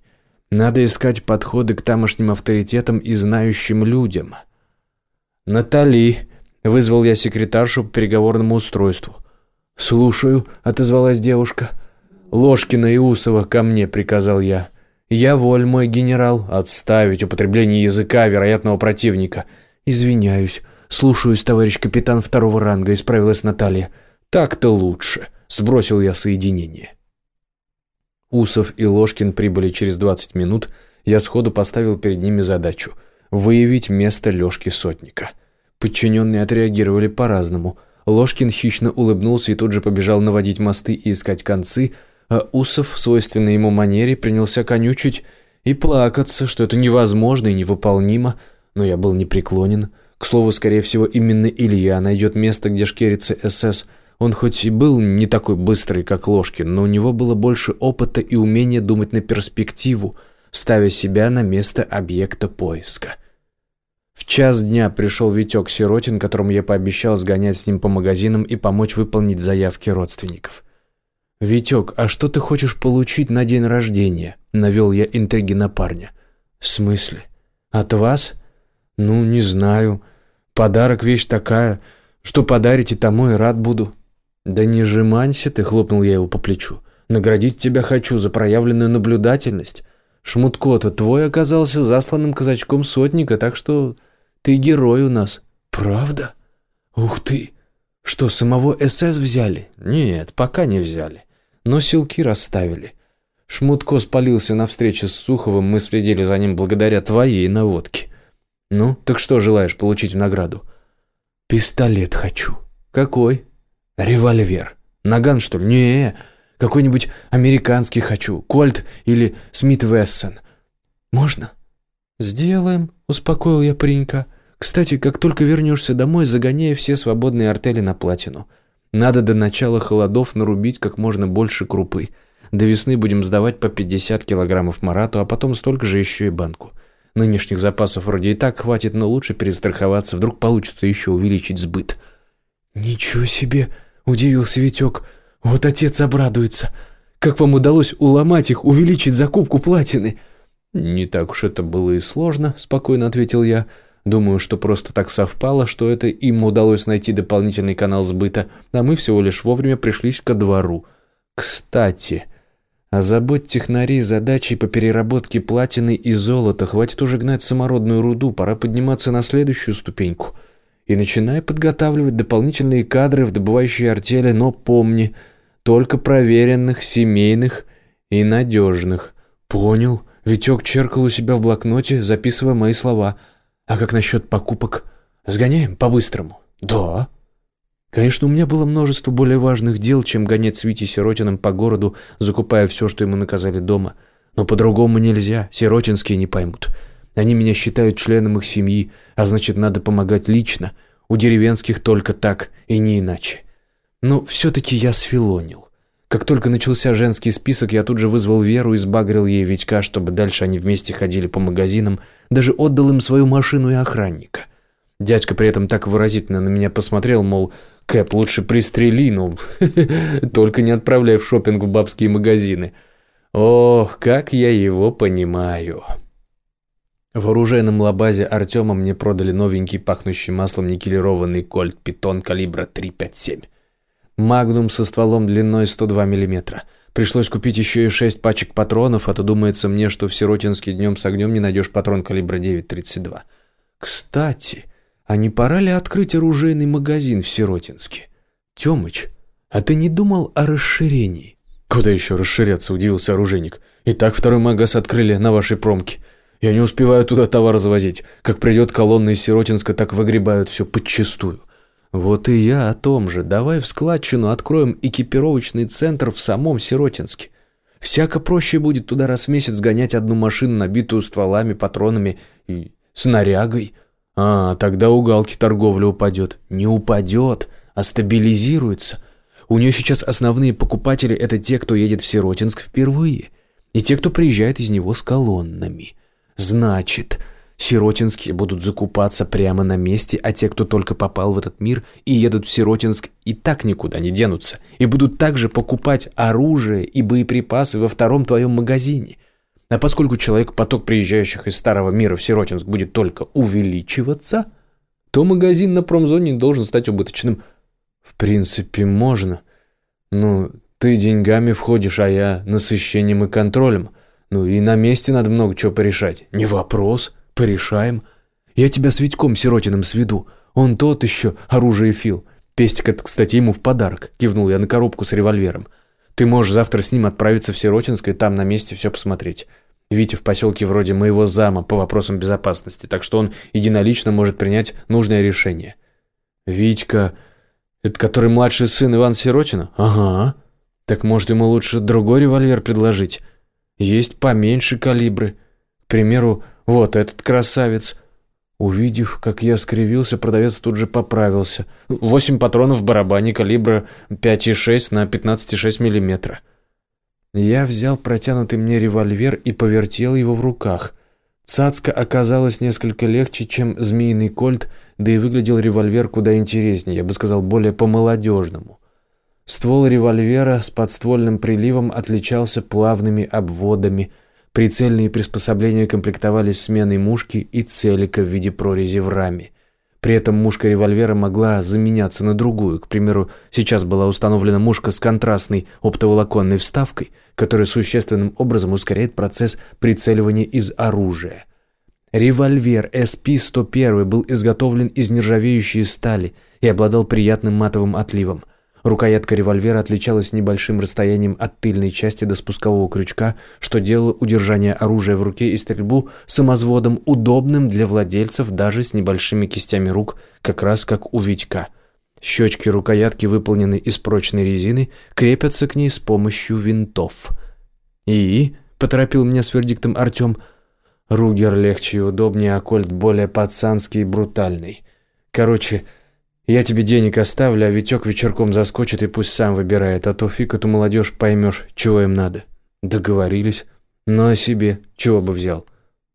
Надо искать подходы к тамошним авторитетам и знающим людям. «Натали!» — вызвал я секретаршу по переговорному устройству. «Слушаю», — отозвалась девушка. «Ложкина и Усова ко мне», — приказал я. «Я воль, мой генерал, отставить употребление языка вероятного противника. Извиняюсь». «Слушаюсь, товарищ капитан второго ранга», — исправилась Наталья. «Так-то лучше», — сбросил я соединение. Усов и Ложкин прибыли через 20 минут. Я сходу поставил перед ними задачу — выявить место Лёшки Сотника. Подчиненные отреагировали по-разному. Ложкин хищно улыбнулся и тут же побежал наводить мосты и искать концы, а Усов в свойственной ему манере принялся конючить и плакаться, что это невозможно и невыполнимо, но я был непреклонен — к слову, скорее всего, именно Илья найдет место, где шкерится СС. Он хоть и был не такой быстрый, как Ложкин, но у него было больше опыта и умения думать на перспективу, ставя себя на место объекта поиска. В час дня пришел Витек Сиротин, которому я пообещал сгонять с ним по магазинам и помочь выполнить заявки родственников. «Витек, а что ты хочешь получить на день рождения?» – навел я интриги на парня. «В смысле? От вас?» «Ну, не знаю. Подарок вещь такая. Что подарите, тому и рад буду». «Да не жеманься ты», — хлопнул я его по плечу. «Наградить тебя хочу за проявленную наблюдательность. Шмутко-то твой оказался засланным казачком сотника, так что ты герой у нас». «Правда? Ух ты! Что, самого СС взяли?» «Нет, пока не взяли. Но силки расставили. Шмутко спалился на встрече с Суховым, мы следили за ним благодаря твоей наводке». «Ну, так что желаешь получить в награду?» «Пистолет хочу». «Какой?» «Револьвер». «Наган, что ли?» «Не, какой-нибудь американский хочу. Кольт или Смит Вессон». «Можно?» «Сделаем», — успокоил я паренька. «Кстати, как только вернешься домой, загоняй все свободные артели на платину. Надо до начала холодов нарубить как можно больше крупы. До весны будем сдавать по 50 килограммов марату, а потом столько же еще и банку. Нынешних запасов вроде и так хватит, но лучше перестраховаться, вдруг получится еще увеличить сбыт. «Ничего себе!» – удивился Витек. «Вот отец обрадуется. Как вам удалось уломать их, увеличить закупку платины?» «Не так уж это было и сложно», – спокойно ответил я. «Думаю, что просто так совпало, что это им удалось найти дополнительный канал сбыта, а мы всего лишь вовремя пришлись ко двору. Кстати...» Озаботь технари задачей по переработке платины и золота. Хватит уже гнать самородную руду, пора подниматься на следующую ступеньку. И начинай подготавливать дополнительные кадры в добывающие артели, но помни, только проверенных, семейных и надежных. Понял. Витек черкал у себя в блокноте, записывая мои слова. А как насчет покупок? Сгоняем по-быстрому? Да. Конечно, у меня было множество более важных дел, чем гонять с Витей Сиротиным по городу, закупая все, что ему наказали дома. Но по-другому нельзя, сиротинские не поймут. Они меня считают членом их семьи, а значит, надо помогать лично. У деревенских только так и не иначе. Но все-таки я сфилонил. Как только начался женский список, я тут же вызвал Веру и сбагрил ей Витька, чтобы дальше они вместе ходили по магазинам, даже отдал им свою машину и охранника. Дядька при этом так выразительно на меня посмотрел, мол, Кэп, лучше пристрели, ну, только не отправляй в шопинг в бабские магазины. Ох, как я его понимаю. В оружейном лабазе Артема мне продали новенький пахнущий маслом никелированный кольт Питон калибра 357. Магнум со стволом длиной 102 мм. Пришлось купить еще и 6 пачек патронов, а то думается мне, что в Сиротинске днем с огнем не найдешь патрон калибра 9,32. Кстати, а не пора ли открыть оружейный магазин в Сиротинске? Тёмыч, а ты не думал о расширении? Куда еще расширяться, удивился оружейник. И так второй магаз открыли на вашей промке. Я не успеваю туда товар завозить. Как придет колонна из Сиротинска, так выгребают все подчистую. Вот и я о том же. Давай в складчину откроем экипировочный центр в самом Сиротинске. Всяко проще будет туда раз в месяц гонять одну машину, набитую стволами, патронами и снарягой. А, тогда у Галки торговля упадет. Не упадет, а стабилизируется. У нее сейчас основные покупатели – это те, кто едет в Сиротинск впервые. И те, кто приезжает из него с колоннами. Значит, Сиротинские будут закупаться прямо на месте, а те, кто только попал в этот мир и едут в Сиротинск, и так никуда не денутся, и будут также покупать оружие и боеприпасы во втором твоем магазине. А поскольку человек поток приезжающих из старого мира в Сиротинск будет только увеличиваться, то магазин на промзоне должен стать убыточным. В принципе, можно. Ну, ты деньгами входишь, а я насыщением и контролем. Ну и на месте надо много чего порешать. Не вопрос. «Порешаем. Я тебя с Витьком Сиротиным сведу. Он тот еще оружие фил. Пестик это, кстати, ему в подарок», — кивнул я на коробку с револьвером. «Ты можешь завтра с ним отправиться в Сиротинск и там на месте все посмотреть». Витя в поселке вроде моего зама по вопросам безопасности, так что он единолично может принять нужное решение. Витька, это который младший сын Ивана Сиротина? Ага. Так может ему лучше другой револьвер предложить? Есть поменьше калибры. К примеру, вот этот красавец. Увидев, как я скривился, продавец тут же поправился. Восемь патронов в барабане калибра 5,6 на 15,6 миллиметра. Я взял протянутый мне револьвер и повертел его в руках. Цацка оказалась несколько легче, чем змеиный кольт, да и выглядел револьвер куда интереснее, я бы сказал, более по-молодежному. Ствол револьвера с подствольным приливом отличался плавными обводами – Прицельные приспособления комплектовались сменой мушки и целика в виде прорези в раме. При этом мушка револьвера могла заменяться на другую. К примеру, сейчас была установлена мушка с контрастной оптоволоконной вставкой, которая существенным образом ускоряет процесс прицеливания из оружия. Револьвер SP-101 был изготовлен из нержавеющей стали и обладал приятным матовым отливом – Рукоятка револьвера отличалась небольшим расстоянием от тыльной части до спускового крючка, что делало удержание оружия в руке и стрельбу самозводом удобным для владельцев даже с небольшими кистями рук, как раз как у Витька. Щечки рукоятки, выполненные из прочной резины, крепятся к ней с помощью винтов. «И?» – поторопил меня с вердиктом Артем. «Ругер легче и удобнее, а кольт более пацанский и брутальный. Короче, я тебе денег оставлю, а Витек вечерком заскочит и пусть сам выбирает, а то фиг эту молодежь поймешь, чего им надо. Договорились. Ну а себе, чего бы взял?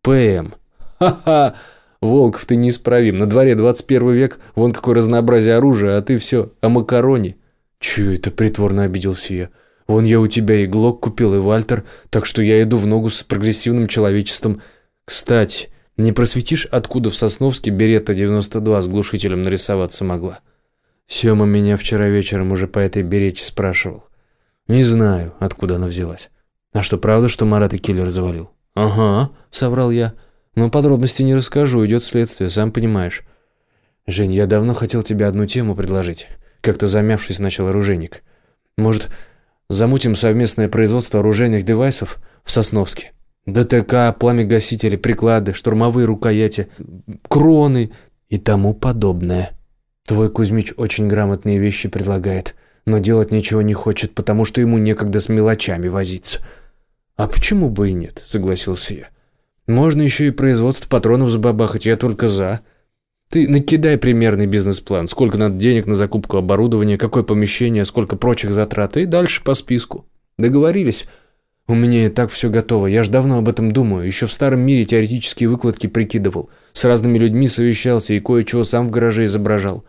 ПМ. Ха-ха! Волков, ты неисправим. На дворе 21 век, вон какое разнообразие оружия, а ты все о макароне. Чё это притворно обиделся я? Вон я у тебя и Глок купил, и Вальтер, так что я иду в ногу с прогрессивным человечеством. Кстати, не просветишь, откуда в Сосновске Беретта 92 с глушителем нарисоваться могла? Сёма меня вчера вечером уже по этой Берете спрашивал. Не знаю, откуда она взялась. А что, правда, что Марат и киллер завалил? Ага, соврал я. Но подробности не расскажу, идет следствие, сам понимаешь. Жень, я давно хотел тебе одну тему предложить. Как-то замявшись, начал оружейник. Может, замутим совместное производство оружейных девайсов в Сосновске? ДТК, пламя-гасители, приклады, штурмовые рукояти, кроны и тому подобное. Твой Кузьмич очень грамотные вещи предлагает, но делать ничего не хочет, потому что ему некогда с мелочами возиться. А почему бы и нет, согласился я. Можно еще и производство патронов забабахать, я только за. Ты накидай примерный бизнес-план, сколько надо денег на закупку оборудования, какое помещение, сколько прочих затрат, и дальше по списку. Договорились? У меня и так все готово, я ж давно об этом думаю, еще в старом мире теоретические выкладки прикидывал, с разными людьми совещался и кое-чего сам в гараже изображал.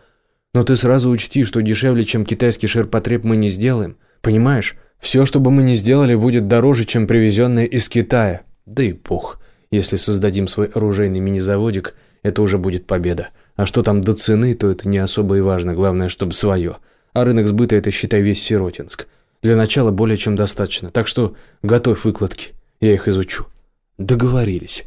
Но ты сразу учти, что дешевле, чем китайский ширпотреб, мы не сделаем. Понимаешь? Все, что бы мы ни сделали, будет дороже, чем привезенное из Китая. Да и пух. Если создадим свой оружейный мини-заводик, это уже будет победа. А что там до цены, то это не особо и важно, главное, чтобы свое. А рынок сбыта – это, считай, весь Сиротинск. Для начала более чем достаточно, так что готовь выкладки, я их изучу. Договорились.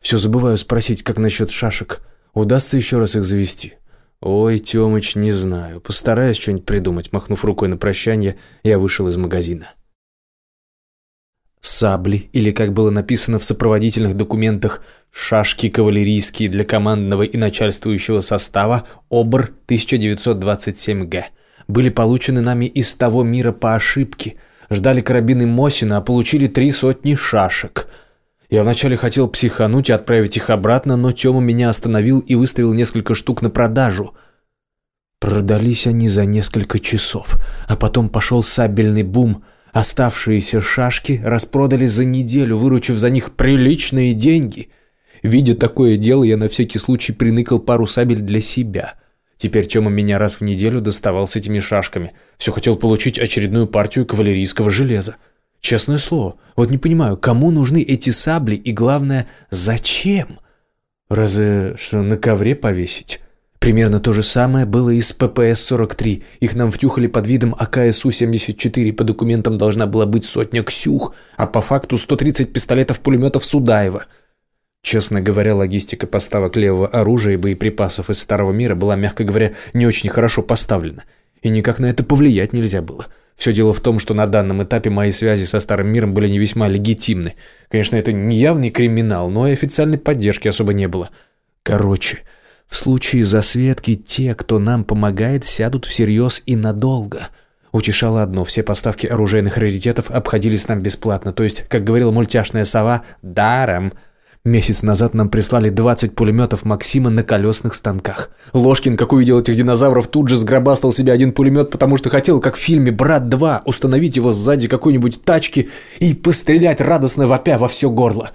Все забываю спросить, как насчет шашек. Удастся еще раз их завести? Ой, Тёмыч, не знаю. Постараюсь что-нибудь придумать. Махнув рукой на прощание, я вышел из магазина. Сабли, или, как было написано в сопроводительных документах, шашки кавалерийские для командного и начальствующего состава ОБР 1927Г, были получены нами из того мира по ошибке. Ждали карабины Мосина, а получили три сотни шашек. Я вначале хотел психануть и отправить их обратно, но Тёма меня остановил и выставил несколько штук на продажу. Продались они за несколько часов, а потом пошел сабельный бум – Оставшиеся шашки распродали за неделю, выручив за них приличные деньги. Видя такое дело, я на всякий случай приныкал пару сабель для себя. Теперь Тёма меня раз в неделю доставал с этими шашками. Все хотел получить очередную партию кавалерийского железа. Честное слово, вот не понимаю, кому нужны эти сабли и, главное, зачем? Разве что на ковре повесить? Примерно то же самое было и с ППС-43. Их нам втюхали под видом АКСУ-74. По документам должна была быть сотня «Ксюх», а по факту 130 пистолетов-пулеметов Судаева. Честно говоря, логистика поставок левого оружия и боеприпасов из Старого мира была, мягко говоря, не очень хорошо поставлена. И никак на это повлиять нельзя было. Все дело в том, что на данном этапе мои связи со Старым миром были не весьма легитимны. Конечно, это не явный криминал, но и официальной поддержки особо не было. Короче... В случае засветки те, кто нам помогает, сядут всерьез и надолго. Утешало одно, все поставки оружейных раритетов обходились нам бесплатно, то есть, как говорила мультяшная сова, даром. Месяц назад нам прислали 20 пулеметов Максима на колесных станках. Ложкин, как увидел этих динозавров, тут же сгробастал себе один пулемет, потому что хотел, как в фильме «Брат 2», установить его сзади какой-нибудь тачки и пострелять радостно вопя во все горло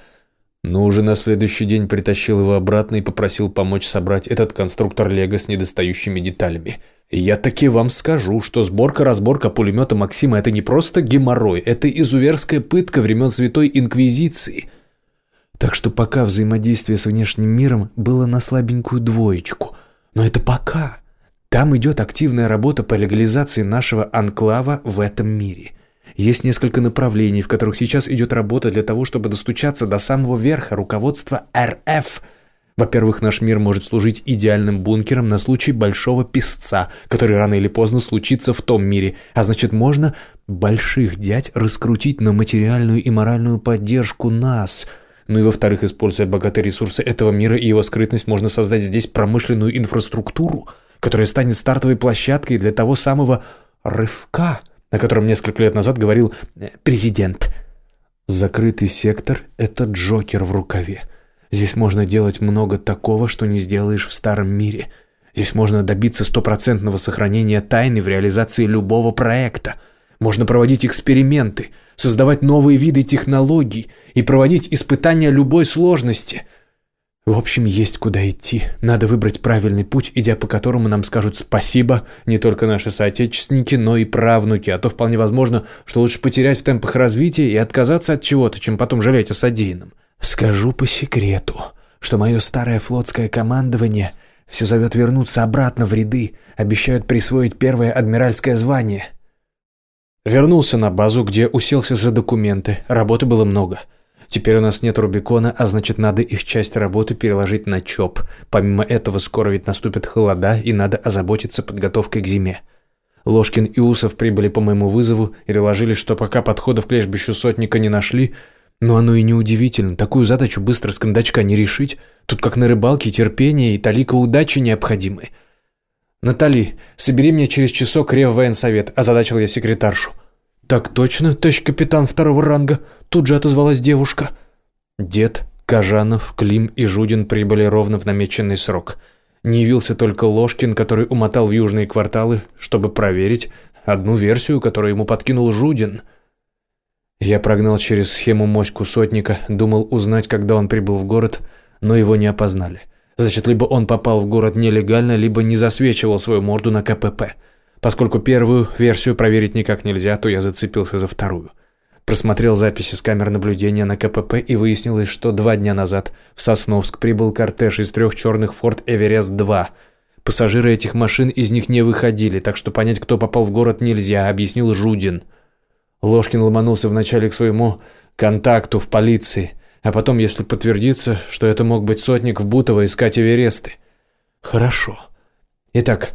но уже на следующий день притащил его обратно и попросил помочь собрать этот конструктор Лего с недостающими деталями. Я таки вам скажу, что сборка-разборка пулемета Максима – это не просто геморрой, это изуверская пытка времен Святой Инквизиции. Так что пока взаимодействие с внешним миром было на слабенькую двоечку. Но это пока. Там идет активная работа по легализации нашего анклава в этом мире – есть несколько направлений, в которых сейчас идет работа для того, чтобы достучаться до самого верха руководства РФ. Во-первых, наш мир может служить идеальным бункером на случай большого песца, который рано или поздно случится в том мире, а значит можно больших дядь раскрутить на материальную и моральную поддержку нас – ну и во-вторых, используя богатые ресурсы этого мира и его скрытность, можно создать здесь промышленную инфраструктуру, которая станет стартовой площадкой для того самого рывка – о котором несколько лет назад говорил э, президент. Закрытый сектор – это Джокер в рукаве. Здесь можно делать много такого, что не сделаешь в старом мире. Здесь можно добиться стопроцентного сохранения тайны в реализации любого проекта. Можно проводить эксперименты, создавать новые виды технологий и проводить испытания любой сложности – в общем, есть куда идти. Надо выбрать правильный путь, идя по которому нам скажут спасибо не только наши соотечественники, но и правнуки. А то вполне возможно, что лучше потерять в темпах развития и отказаться от чего-то, чем потом жалеть о содеянном. Скажу по секрету, что мое старое флотское командование все зовет вернуться обратно в ряды, обещают присвоить первое адмиральское звание. Вернулся на базу, где уселся за документы. Работы было много. — Теперь у нас нет Рубикона, а значит надо их часть работы переложить на ЧОП. Помимо этого скоро ведь наступят холода и надо озаботиться подготовкой к зиме. Ложкин и Усов прибыли по моему вызову и доложили, что пока подходов к лежбищу сотника не нашли, но оно и не удивительно, такую задачу быстро с кондачка не решить. Тут как на рыбалке терпение и талика удачи необходимы. «Натали, собери мне через часок рев военсовет», – озадачил я секретаршу. «Так точно, товарищ капитан второго ранга», – тут же отозвалась девушка. Дед, Кажанов, Клим и Жудин прибыли ровно в намеченный срок. Не явился только Ложкин, который умотал в южные кварталы, чтобы проверить одну версию, которую ему подкинул Жудин. Я прогнал через схему моську сотника, думал узнать, когда он прибыл в город, но его не опознали. Значит, либо он попал в город нелегально, либо не засвечивал свою морду на КПП. Поскольку первую версию проверить никак нельзя, то я зацепился за вторую. Просмотрел записи с камер наблюдения на КПП и выяснилось, что два дня назад в Сосновск прибыл кортеж из трех черных Ford Эверест-2. Пассажиры этих машин из них не выходили, так что понять, кто попал в город, нельзя, объяснил Жудин. Ложкин ломанулся вначале к своему контакту в полиции, а потом, если подтвердится, что это мог быть сотник в Бутово искать Эвересты. Хорошо. Итак,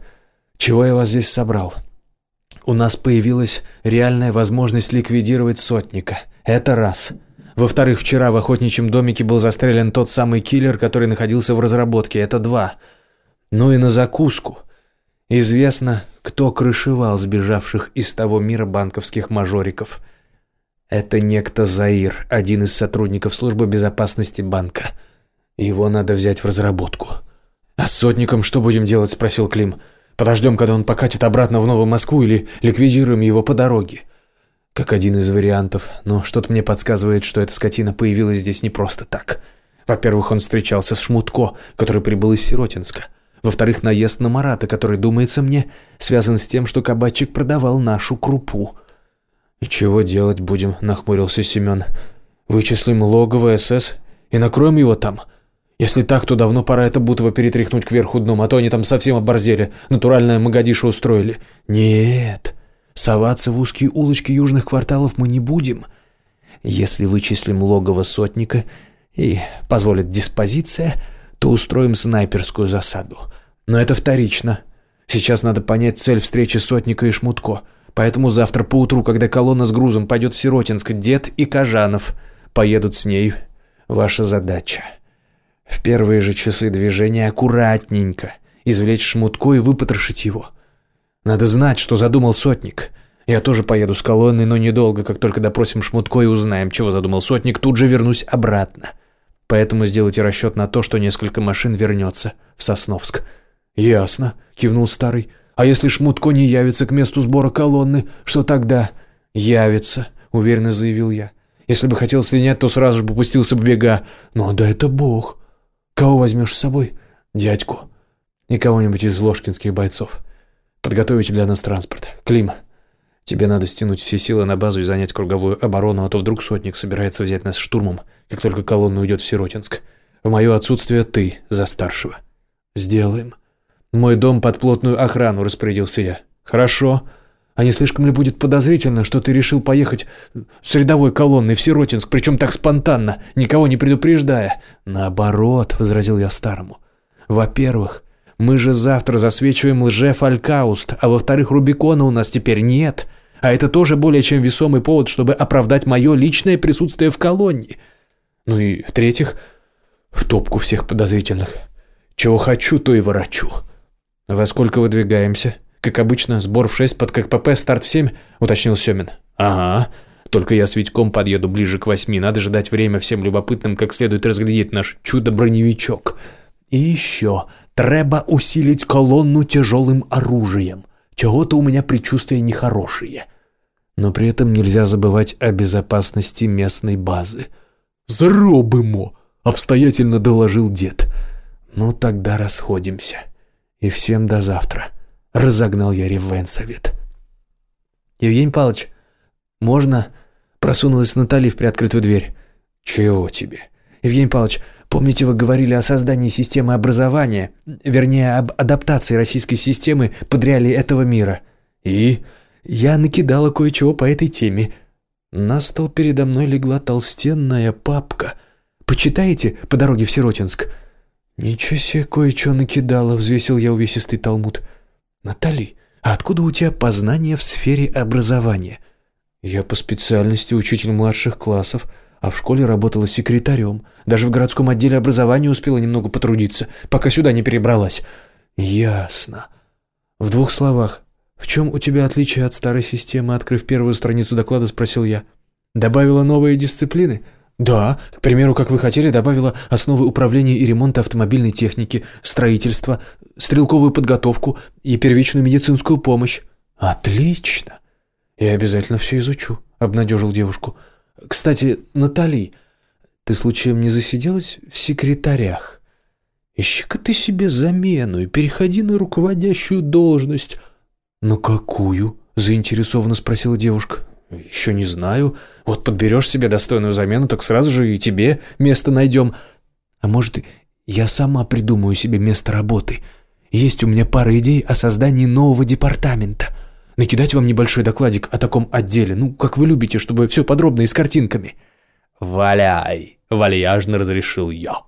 чего я вас здесь собрал? У нас появилась реальная возможность ликвидировать сотника. Это раз. Во-вторых, вчера в охотничьем домике был застрелен тот самый киллер, который находился в разработке. Это два. Ну и на закуску. Известно, кто крышевал сбежавших из того мира банковских мажориков. Это некто Заир, один из сотрудников службы безопасности банка. Его надо взять в разработку. «А с сотником что будем делать?» – спросил Клим. Подождем, когда он покатит обратно в Новую Москву или ликвидируем его по дороге. Как один из вариантов, но что-то мне подсказывает, что эта скотина появилась здесь не просто так. Во-первых, он встречался с Шмутко, который прибыл из Сиротинска. Во-вторых, наезд на Марата, который, думается мне, связан с тем, что кабачик продавал нашу крупу. «И чего делать будем?» – нахмурился Семен. «Вычислим логово СС и накроем его там». Если так, то давно пора это Бутово перетряхнуть кверху дном, а то они там совсем оборзели, натуральное Магадишо устроили. Нет, соваться в узкие улочки южных кварталов мы не будем. Если вычислим логово сотника и позволит диспозиция, то устроим снайперскую засаду. Но это вторично. Сейчас надо понять цель встречи сотника и Шмутко. Поэтому завтра поутру, когда колонна с грузом пойдет в Сиротинск, дед и Кажанов поедут с ней. Ваша задача в первые же часы движения аккуратненько извлечь шмутку и выпотрошить его. Надо знать, что задумал сотник. Я тоже поеду с колонной, но недолго, как только допросим шмутко и узнаем, чего задумал сотник, тут же вернусь обратно. Поэтому сделайте расчет на то, что несколько машин вернется в Сосновск. «Ясно», — кивнул старый. «А если Шмутко не явится к месту сбора колонны, что тогда?» «Явится», — уверенно заявил я. «Если бы хотел слинять, то сразу же бы пустился бы бега. Но да это бог. Кого возьмешь с собой? Дядьку. И кого-нибудь из ложкинских бойцов. Подготовите для нас транспорт. Клим, тебе надо стянуть все силы на базу и занять круговую оборону, а то вдруг сотник собирается взять нас штурмом, как только колонна уйдет в Сиротинск. В мое отсутствие ты за старшего. Сделаем. Мой дом под плотную охрану, распорядился я. Хорошо. А не слишком ли будет подозрительно, что ты решил поехать с рядовой колонной в Сиротинск, причем так спонтанно, никого не предупреждая? Наоборот, возразил я старому. Во-первых, мы же завтра засвечиваем лже-фалькауст, а во-вторых, Рубикона у нас теперь нет. А это тоже более чем весомый повод, чтобы оправдать мое личное присутствие в колонне. Ну и в-третьих, в топку всех подозрительных. Чего хочу, то и ворочу. Во сколько выдвигаемся? «Как обычно, сбор в 6 под КПП, старт в 7», — уточнил Семин. «Ага. Только я с Витьком подъеду ближе к восьми. Надо же дать время всем любопытным как следует разглядеть наш чудо-броневичок. И еще. Треба усилить колонну тяжелым оружием. Чего-то у меня предчувствия нехорошие. Но при этом нельзя забывать о безопасности местной базы. «Зробимо!» — обстоятельно доложил дед. «Ну, тогда расходимся. И всем до завтра». Разогнал я ревенсовет. «Евгений Павлович, можно?» Просунулась Натали в приоткрытую дверь. «Чего тебе?» «Евгений Павлович, помните, вы говорили о создании системы образования, вернее, об адаптации российской системы под реалии этого мира?» «И?» «Я накидала кое-чего по этой теме». На стол передо мной легла толстенная папка. «Почитаете по дороге в Сиротинск?» «Ничего себе, кое-что накидала», — взвесил я увесистый талмуд. «Натали, а откуда у тебя познания в сфере образования?» «Я по специальности учитель младших классов, а в школе работала секретарем. Даже в городском отделе образования успела немного потрудиться, пока сюда не перебралась». «Ясно. В двух словах, в чем у тебя отличие от старой системы?» Открыв первую страницу доклада, спросил я. «Добавила новые дисциплины?» «Да, к примеру, как вы хотели, добавила основы управления и ремонта автомобильной техники, строительство, стрелковую подготовку и первичную медицинскую помощь». «Отлично! Я обязательно все изучу», — обнадежил девушку. «Кстати, Натали, ты случаем не засиделась в секретарях? Ищи-ка ты себе замену и переходи на руководящую должность». «На какую?» — заинтересованно спросила девушка. «Еще не знаю. Вот подберешь себе достойную замену, так сразу же и тебе место найдем. А может, я сама придумаю себе место работы. Есть у меня пара идей о создании нового департамента. Накидать вам небольшой докладик о таком отделе, ну, как вы любите, чтобы все подробно и с картинками». «Валяй!» — вальяжно разрешил я.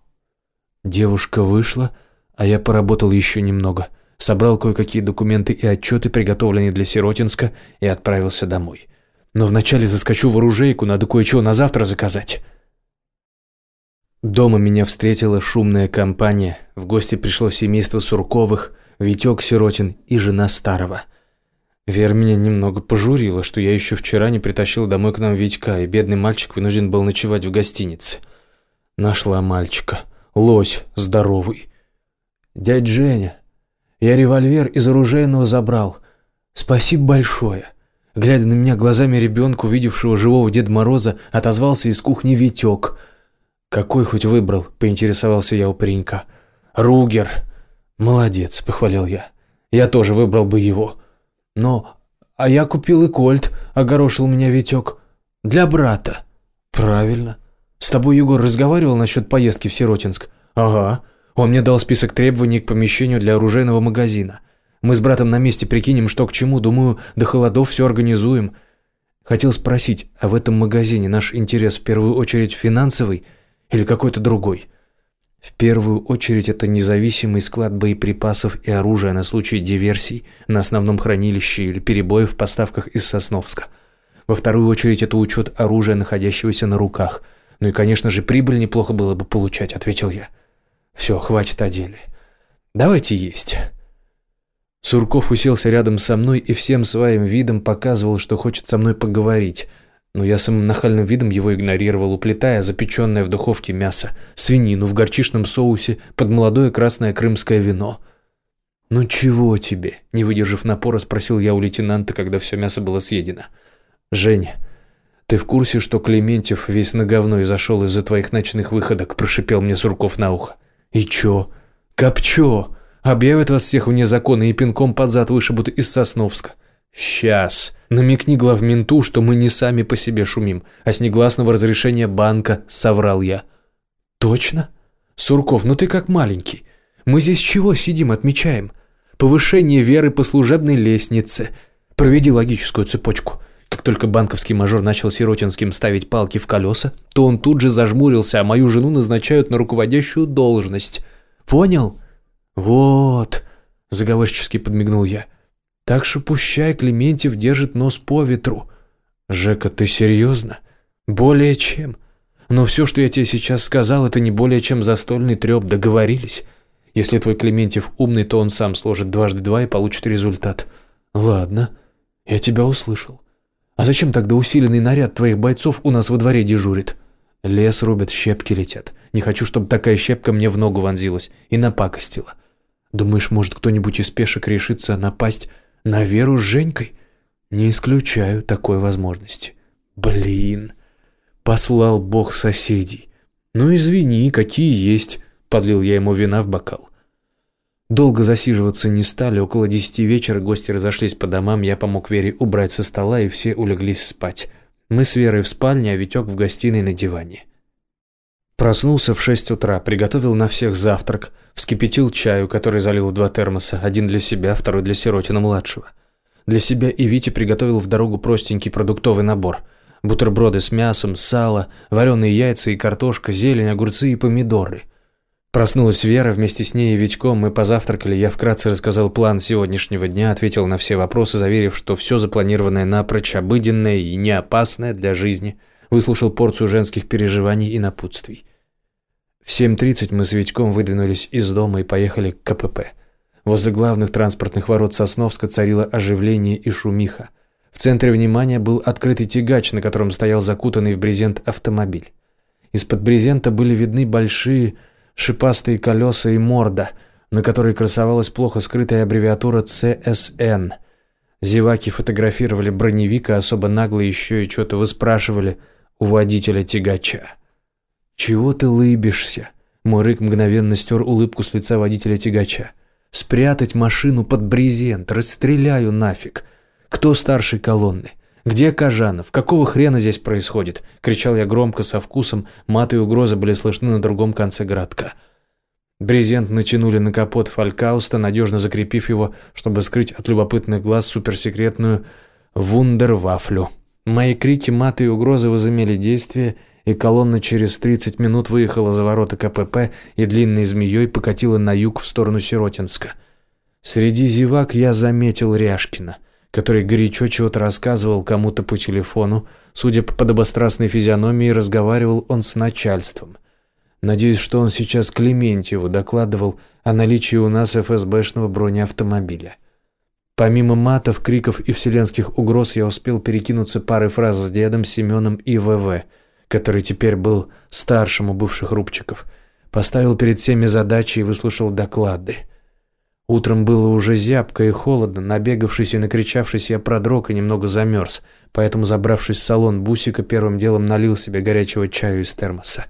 Девушка вышла, а я поработал еще немного. Собрал кое-какие документы и отчеты, приготовленные для Сиротинска, и отправился домой. Но вначале заскочу в оружейку, надо кое-что на завтра заказать. Дома меня встретила шумная компания. В гости пришло семейство Сурковых, Витек Сиротин и жена Старого. Вера меня немного пожурила, что я еще вчера не притащил домой к нам Витька, и бедный мальчик вынужден был ночевать в гостинице. Нашла мальчика. Лось здоровый. «Дядь Женя, я револьвер из оружейного забрал. Спасибо большое». Глядя на меня глазами ребенка, увидевшего живого Деда Мороза, отозвался из кухни Витек. «Какой хоть выбрал?» – поинтересовался я у паренька. «Ругер». «Молодец», – похвалил я. «Я тоже выбрал бы его». «Но... А я купил и кольт», – огорошил меня Витек. «Для брата». «Правильно. С тобой Егор разговаривал насчет поездки в Сиротинск?» «Ага. Он мне дал список требований к помещению для оружейного магазина». Мы с братом на месте прикинем, что к чему. Думаю, до холодов все организуем. Хотел спросить, а в этом магазине наш интерес в первую очередь финансовый или какой-то другой? В первую очередь это независимый склад боеприпасов и оружия на случай диверсий на основном хранилище или перебоев в поставках из Сосновска. Во вторую очередь это учет оружия, находящегося на руках. Ну и, конечно же, прибыль неплохо было бы получать, ответил я. Все, хватит о деле. Давайте есть. Сурков уселся рядом со мной и всем своим видом показывал, что хочет со мной поговорить. Но я самым нахальным видом его игнорировал, уплетая запеченное в духовке мясо, свинину в горчичном соусе под молодое красное крымское вино. «Ну чего тебе?» – не выдержав напора, спросил я у лейтенанта, когда все мясо было съедено. «Женя, ты в курсе, что Клементьев весь на говно и зашел из-за твоих ночных выходок?» – прошипел мне Сурков на ухо. «И чё? Копчё!» Объявят вас всех вне закона и пинком под зад вышибут из Сосновска. Сейчас. Намекни главменту, что мы не сами по себе шумим, а с негласного разрешения банка соврал я. Точно? Сурков, ну ты как маленький. Мы здесь чего сидим, отмечаем? Повышение веры по служебной лестнице. Проведи логическую цепочку. Как только банковский мажор начал Сиротинским ставить палки в колеса, то он тут же зажмурился, а мою жену назначают на руководящую должность. Понял? «Вот», — заговорчески подмигнул я, — «так что пущай Клементьев держит нос по ветру». «Жека, ты серьезно?» «Более чем. Но все, что я тебе сейчас сказал, это не более чем застольный треп, договорились. Если твой Клементьев умный, то он сам сложит дважды два и получит результат». «Ладно, я тебя услышал. А зачем тогда усиленный наряд твоих бойцов у нас во дворе дежурит?» «Лес рубят, щепки летят. Не хочу, чтобы такая щепка мне в ногу вонзилась и напакостила. Думаешь, может кто-нибудь из пешек решится напасть на Веру с Женькой? Не исключаю такой возможности. Блин, послал бог соседей. Ну извини, какие есть, подлил я ему вина в бокал. Долго засиживаться не стали, около десяти вечера гости разошлись по домам, я помог Вере убрать со стола, и все улеглись спать. Мы с Верой в спальне, а Витек в гостиной на диване. Проснулся в шесть утра, приготовил на всех завтрак, вскипятил чаю, который залил в два термоса, один для себя, второй для Сиротина-младшего. Для себя и Вити приготовил в дорогу простенький продуктовый набор. Бутерброды с мясом, сало, вареные яйца и картошка, зелень, огурцы и помидоры. Проснулась Вера, вместе с ней и Витьком мы позавтракали, я вкратце рассказал план сегодняшнего дня, ответил на все вопросы, заверив, что все запланированное напрочь обыденное и не опасное для жизни, выслушал порцию женских переживаний и напутствий. В 7.30 мы с Витьком выдвинулись из дома и поехали к КПП. Возле главных транспортных ворот Сосновска царило оживление и шумиха. В центре внимания был открытый тягач, на котором стоял закутанный в брезент автомобиль. Из-под брезента были видны большие шипастые колеса и морда, на которой красовалась плохо скрытая аббревиатура «ЦСН». Зеваки фотографировали броневик, а особо нагло еще и что-то выспрашивали у водителя тягача. «Чего ты лыбишься?» Мой мгновенно стер улыбку с лица водителя тягача. «Спрятать машину под брезент, расстреляю нафиг. Кто старший колонны? Где Кажанов? Какого хрена здесь происходит?» Кричал я громко, со вкусом, маты и угрозы были слышны на другом конце городка. Брезент натянули на капот Фалькауста, надежно закрепив его, чтобы скрыть от любопытных глаз суперсекретную вундервафлю. Мои крики, маты и угрозы возымели действие, и колонна через 30 минут выехала за ворота КПП и длинной змеей покатила на юг в сторону Сиротинска. Среди зевак я заметил Ряшкина, который горячо чего-то рассказывал кому-то по телефону. Судя по подобострастной физиономии, разговаривал он с начальством. Надеюсь, что он сейчас Клементьеву докладывал о наличии у нас ФСБшного бронеавтомобиля. Помимо матов, криков и вселенских угроз, я успел перекинуться парой фраз с дедом Семеном и ВВ, который теперь был старшим у бывших рубчиков. Поставил перед всеми задачи и выслушал доклады. Утром было уже зябко и холодно, набегавшись и накричавшись, я продрог и немного замерз, поэтому, забравшись в салон бусика, первым делом налил себе горячего чаю из термоса.